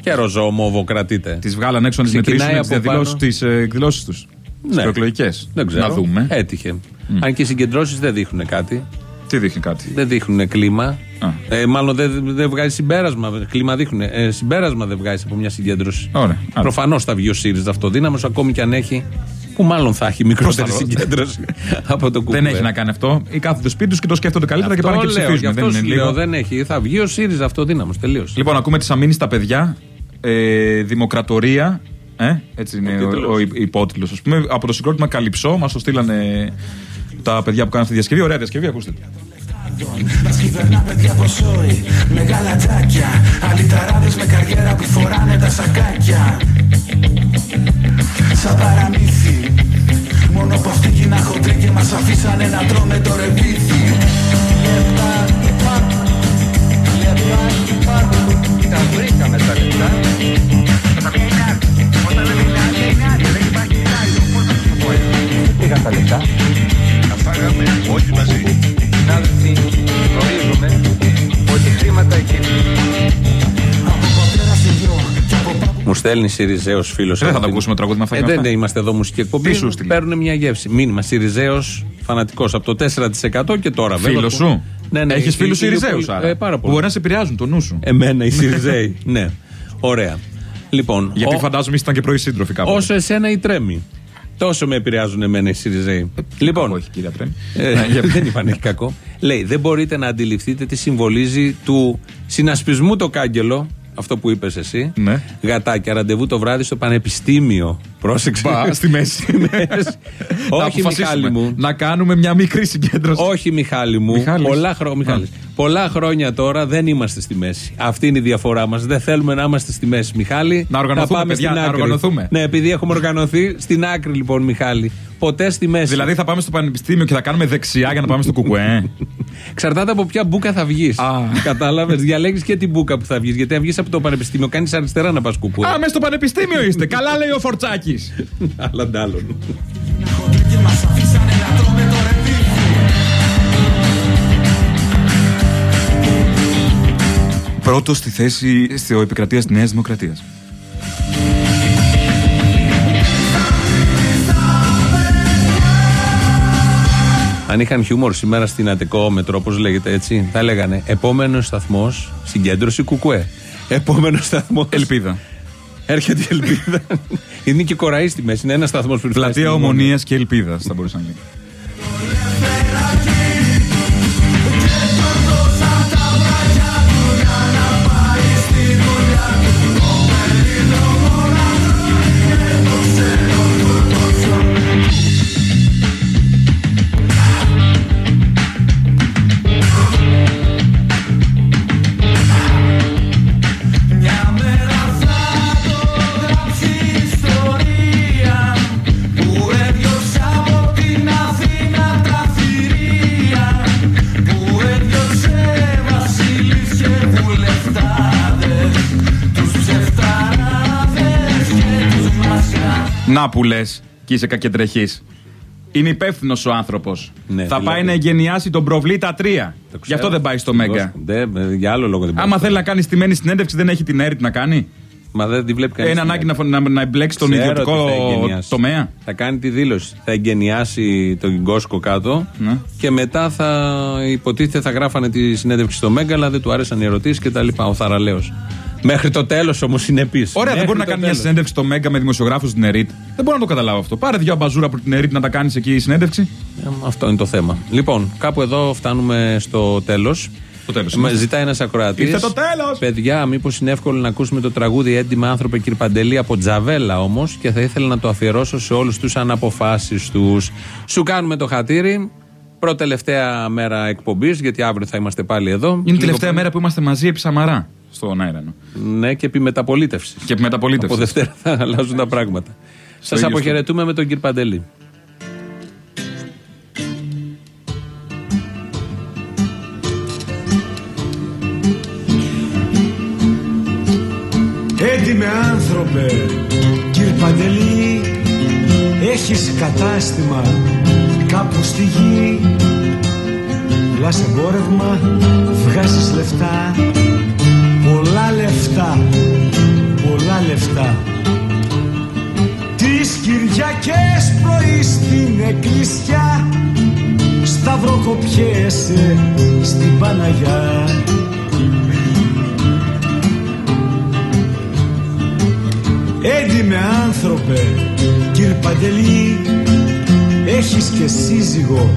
Και ροζόμοβο κρατείται. Τις βγάλαν έξω να τις Ξεκινάει μετρήσουν τις από διαδηλώσει, τι εκδηλώσεις τους. Τι Ναι. προεκλογικές. Δεν ξέρω. Να δούμε. Έτυχε. Αν και οι συγκεντρώσεις δεν δείχνουν κάτι. Τι δείχνει κάτι; Δεν δείχνουν κλίμα. Α. Ε, μάλλον δεν, δεν βγάζει συμπέρασμα. Κλίμα δείχνουν. Ε, συμπέρασμα δεν βγάζει από μια συγκέντρωση. Ωραία. Άρα. Προφανώς θα βγει ο ΣΥΡΙΖΑ αυτοδύναμο, ακόμη και αν έχει. Που μάλλον θα έχει μικρότερη Πώς θα- συγκέντρωση από το κουκουέ. Δεν έχει να κάνει αυτό. Ή κάθονται σπίτι τους και το σκέφτονται καλύτερα και πάνε και λέω, γι' ψηφίζουν. αυτό Δεν σου είναι λέω, λίγο. δεν έχει. Θα βγει ο ΣΥΡΙΖΑ αυτοδύναμο. Τελείως. Λοιπόν, ακούμε τη Αμήνης στα παιδιά. Ε, δημοκρατορία. Ε, έτσι είναι Ο ο, τίτλος. ο, υπότιτλος. Α πούμε, από το συγκρότημα Καλυψό μας το στείλανε τα παιδιά που κάνουν αυτή τη διασκευή. Ωραία διασκευή, ακούστε. Μας κυβερνά παιδιά ποσόι Μεγάλα τζάκια Αλυταράδες με καριέρα που φοράνε τα σακάκια Σαν παραμύθι Μόνο από αυτή γίνα χοντρή και μας αφήσανε να τρώμε το ρεβίθι Λεπτά υπάρχουν Λεπτά υπάρχουν Τα βρήκαμε τα λεπτά. Πήγαν τα λεπτά. Τα φάγαμε όλοι μαζί. Συνάδελφοι, γνωρίζουμε ότι χρήματα εκεί. Μου στέλνει Σιριζέος φίλος. Δεν θα τα ακούσουμε τραγούδι με αυτά Ε, και δεν αυτά. είμαστε εδώ μουσική εκπομπή. Τι σου στείλε; Παίρνουν μια γεύση. Μήνυμα Σιριζέος φανατικός από το 4% και τώρα βέβαια. Φίλος που- σου; Ναι, ναι, Έχεις οι- φίλους οι- Ιριζέου οι- άρα; Ε, πάρα Που πολύ. μπορεί να σε επηρεάζουν το νου σου. Εμένα οι Σιριζέοι. ναι. Ωραία. Λοιπόν, Γιατί ο- φαντάζομαι ήσταν και πρώοι σύντροφοι κάποτε. όσο εσένα η τρέμει. Τόσο με επηρεάζουν εμένα οι Σιριζέοι. Λοιπόν, Όχι, κύριε Τρέμ. ε, Ναι, για- δεν είπαν έχει κακό. Λέει, δεν μπορείτε να αντιληφθείτε τι συμβολίζει του συνασπισμού το κάγκελο Αυτό που είπες εσύ. Ναι. Γατάκια, ραντεβού το βράδυ στο πανεπιστήμιο. Πρόσεξε. Μπα, στη μέση. Να Όχι, αποφασίσουμε. Μιχάλη μου. Να κάνουμε μια μικρή συγκέντρωση. Όχι, Μιχάλη μου. Μιχάλης. Πολλά, χρο... Μιχάλης. Πολλά χρόνια τώρα δεν είμαστε στη μέση. Αυτή είναι η διαφορά μας. Δεν θέλουμε να είμαστε στη μέση, Μιχάλη. Να οργανωθούμε, πάμε παιδιά, στην να άκρη. οργανωθούμε. Ναι, επειδή έχουμε οργανωθεί στην άκρη, λοιπόν, Μιχάλη. Ποτέ στη μέση. Δηλαδή θα πάμε στο πανεπιστήμιο και θα κάνουμε δεξιά για να πάμε στο κουκουέ. Εξαρτάται από ποια μπουκα θα βγεις. Κατάλαβες; Διαλέγεις και την μπουκα που θα βγεις. Γιατί αν βγεις από το πανεπιστήμιο, κάνεις αριστερά να πας κουκουέ. Α, μέσα στο πανεπιστήμιο είστε. Καλά λέει ο Φορτσάκης. Αλλά ντάλλον. Και μας αφήσανε να τρώμε το ρεβίθι Πρώτος στη θέση στο επικρατείας της Νέας Δημοκρατίας. Αν είχαν χιούμορ σήμερα στην Αττικόμετρο, όπω λέγεται έτσι, θα λέγανε Επόμενος σταθμός συγκέντρωση Κουκουέ. Επόμενος σταθμός. Ελπίδα. Έρχεται η ελπίδα. είναι και κοραή στη μέση. Είναι ένας σταθμός που φτάσει Πλατεία στην Ομόνια. Ομονίας και Ελπίδας θα μπορούσαν να μασιά Να που λες και είσαι κακεντρεχής. Είναι υπεύθυνος ο άνθρωπος. Ναι, θα δηλαδή. πάει να εγγενιάσει τον Προβλήτα 3. Γι' αυτό δεν πάει στο Μέγκα. Δεν, ε, για άλλο λόγο δεν πάει. Άμα θέλει να κάνει στημένη συνέντευξη, δεν έχει την αίρη να κάνει. Μα δεν τη βλέπει κανείς. Ένα ανάγκη να, φω- να, να εμπλέξει τον Ξέρω ιδιωτικό ότι θα εγγενιάσει. τομέα. Θα κάνει τη δήλωση. Θα εγγενιάσει τον Κόσκο κάτω Ναι. και μετά θα υποτίθεται θα γράφανε τη συνέντευξη στο Μέγκα, αλλά δεν του άρεσαν οι ερωτήσεις και τα λοιπά. Ο Θαραλέος. Μέχρι το τέλος όμως είναι επίση. Ωραία, δεν μπορεί να κάνει μια συνέντευξη στο Μέγκα με δημοσιογράφους στην ΕΡΙΤ. Δεν μπορώ να το καταλάβω αυτό. Πάρε δύο μπαζούρα από την ΕΡΙΤ να τα κάνεις εκεί η συνέντευξη. Αυτό είναι το θέμα. Λοιπόν, κάπου εδώ φτάνουμε στο τέλος. Το τέλος Μα είμαστε. ζητάει ένας ακροατής. Ήρθε το τέλος! Παιδιά, μήπως είναι εύκολο να ακούσουμε το τραγούδι Έντιμα άνθρωπε κύριε Παντελή από Τζαβέλα όμως και θα ήθελα να το αφιερώσω σε όλους τους αναποφάσεις τους. Σου κάνουμε το χατήρι. Πρώτη τελευταία μέρα εκπομπής, γιατί αύριο θα είμαστε πάλι εδώ. Είναι η Λίγο τελευταία πριν. μέρα που είμαστε μαζί επί Σαμαρά στον αέρανο. Ναι, και επί μεταπολίτευσης. Και επί μεταπολίτευσης. Από Δευτέρα θα αλλάζουν τα πράγματα. Σας ίδιο αποχαιρετούμε με τον κύριο Παντελή. Έντιμε άνθρωπε, κύριε Παντελή, έχεις κατάστημα κάπου στη γη. Πουλάς εμπόρευμα, βγάζεις λεφτά, πολλά λεφτά, πολλά λεφτά. Τις Κυριακές πρωί στην εκκλησιά, σταυροκοπιέσαι στην Παναγιά. Έντιμε άνθρωπε, κύριε Παντελή, έχεις και σύζυγο,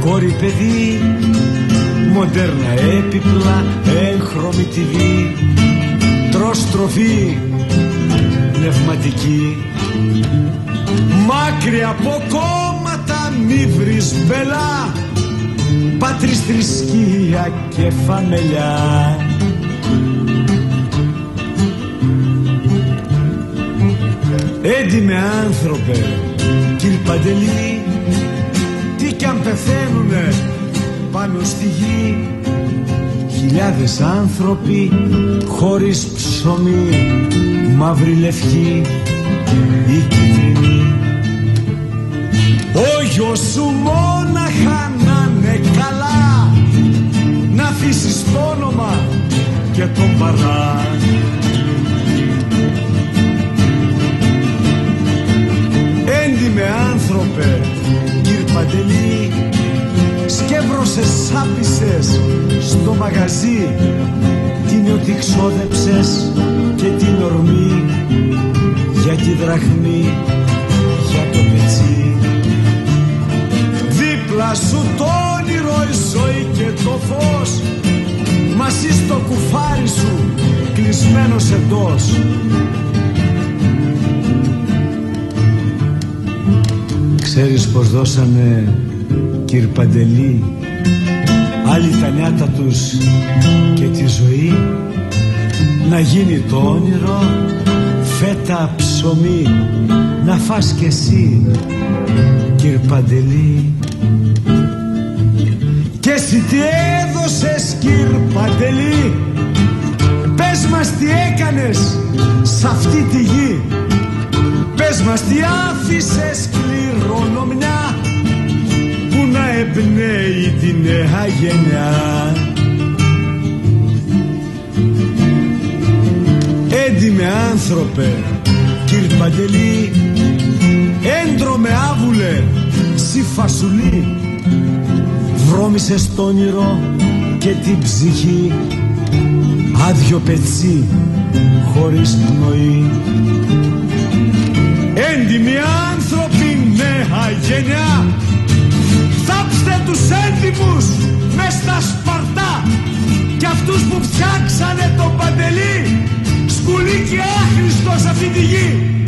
κόρη παιδί, μοντέρνα έπιπλα, έγχρωμη TV, τρως τροφή, πνευματική. Μάκρυ από κόμματα μη βρεις μπελά, πατρίς θρησκεία και φαμελιά. Έντιμε άνθρωπε, κύριε Παντελή, τι κι αν πεθαίνουνε πάνω στη γη, χιλιάδες άνθρωποι χωρίς ψωμί, μαύρη λευκή ή κίτρινη. Ο γιος σου μόναχα να είναι καλά, να αφήσεις το όνομα και τον παρά. Έντιμε άνθρωπε, κύριε Παντελή, σκεύρωσες σάπισες στο μαγαζί. Την ότι ξόδεψες και την ορμή για τη δραχμή, για το πετσί. Δίπλα σου το όνειρο, η ζωή και το φως. Μαζί στο κουφάρι σου κλεισμένος εντός. Ξέρεις πως δώσανε κύρ Παντελή άλλοι τα νιάτα τους και τη ζωή. Να γίνει το όνειρο φέτα ψωμί να φας κι εσύ κύρ Παντελή. Και εσύ τι έδωσες κύρ Παντελή; Πες μας τι έκανες σ' αυτή τη γη. Πες μας τι άφησες κληρονομιά. Που να εμπνέει τη νέα γενιά. Έντιμε άνθρωπε κύρ Παντελή Έντρομε άβουλε σι φασουλή. Βρώμησες το όνειρο και την ψυχή. Άδειο πετσί χωρίς πνοή. Έντιμοι άνθρωποι νέα γενιά Θάψτε τους έντιμους μες στα σπαρτά Κι αυτούς που φτιάξανε τον παντελή Σκουλί και άχρηστος σε αυτή τη γη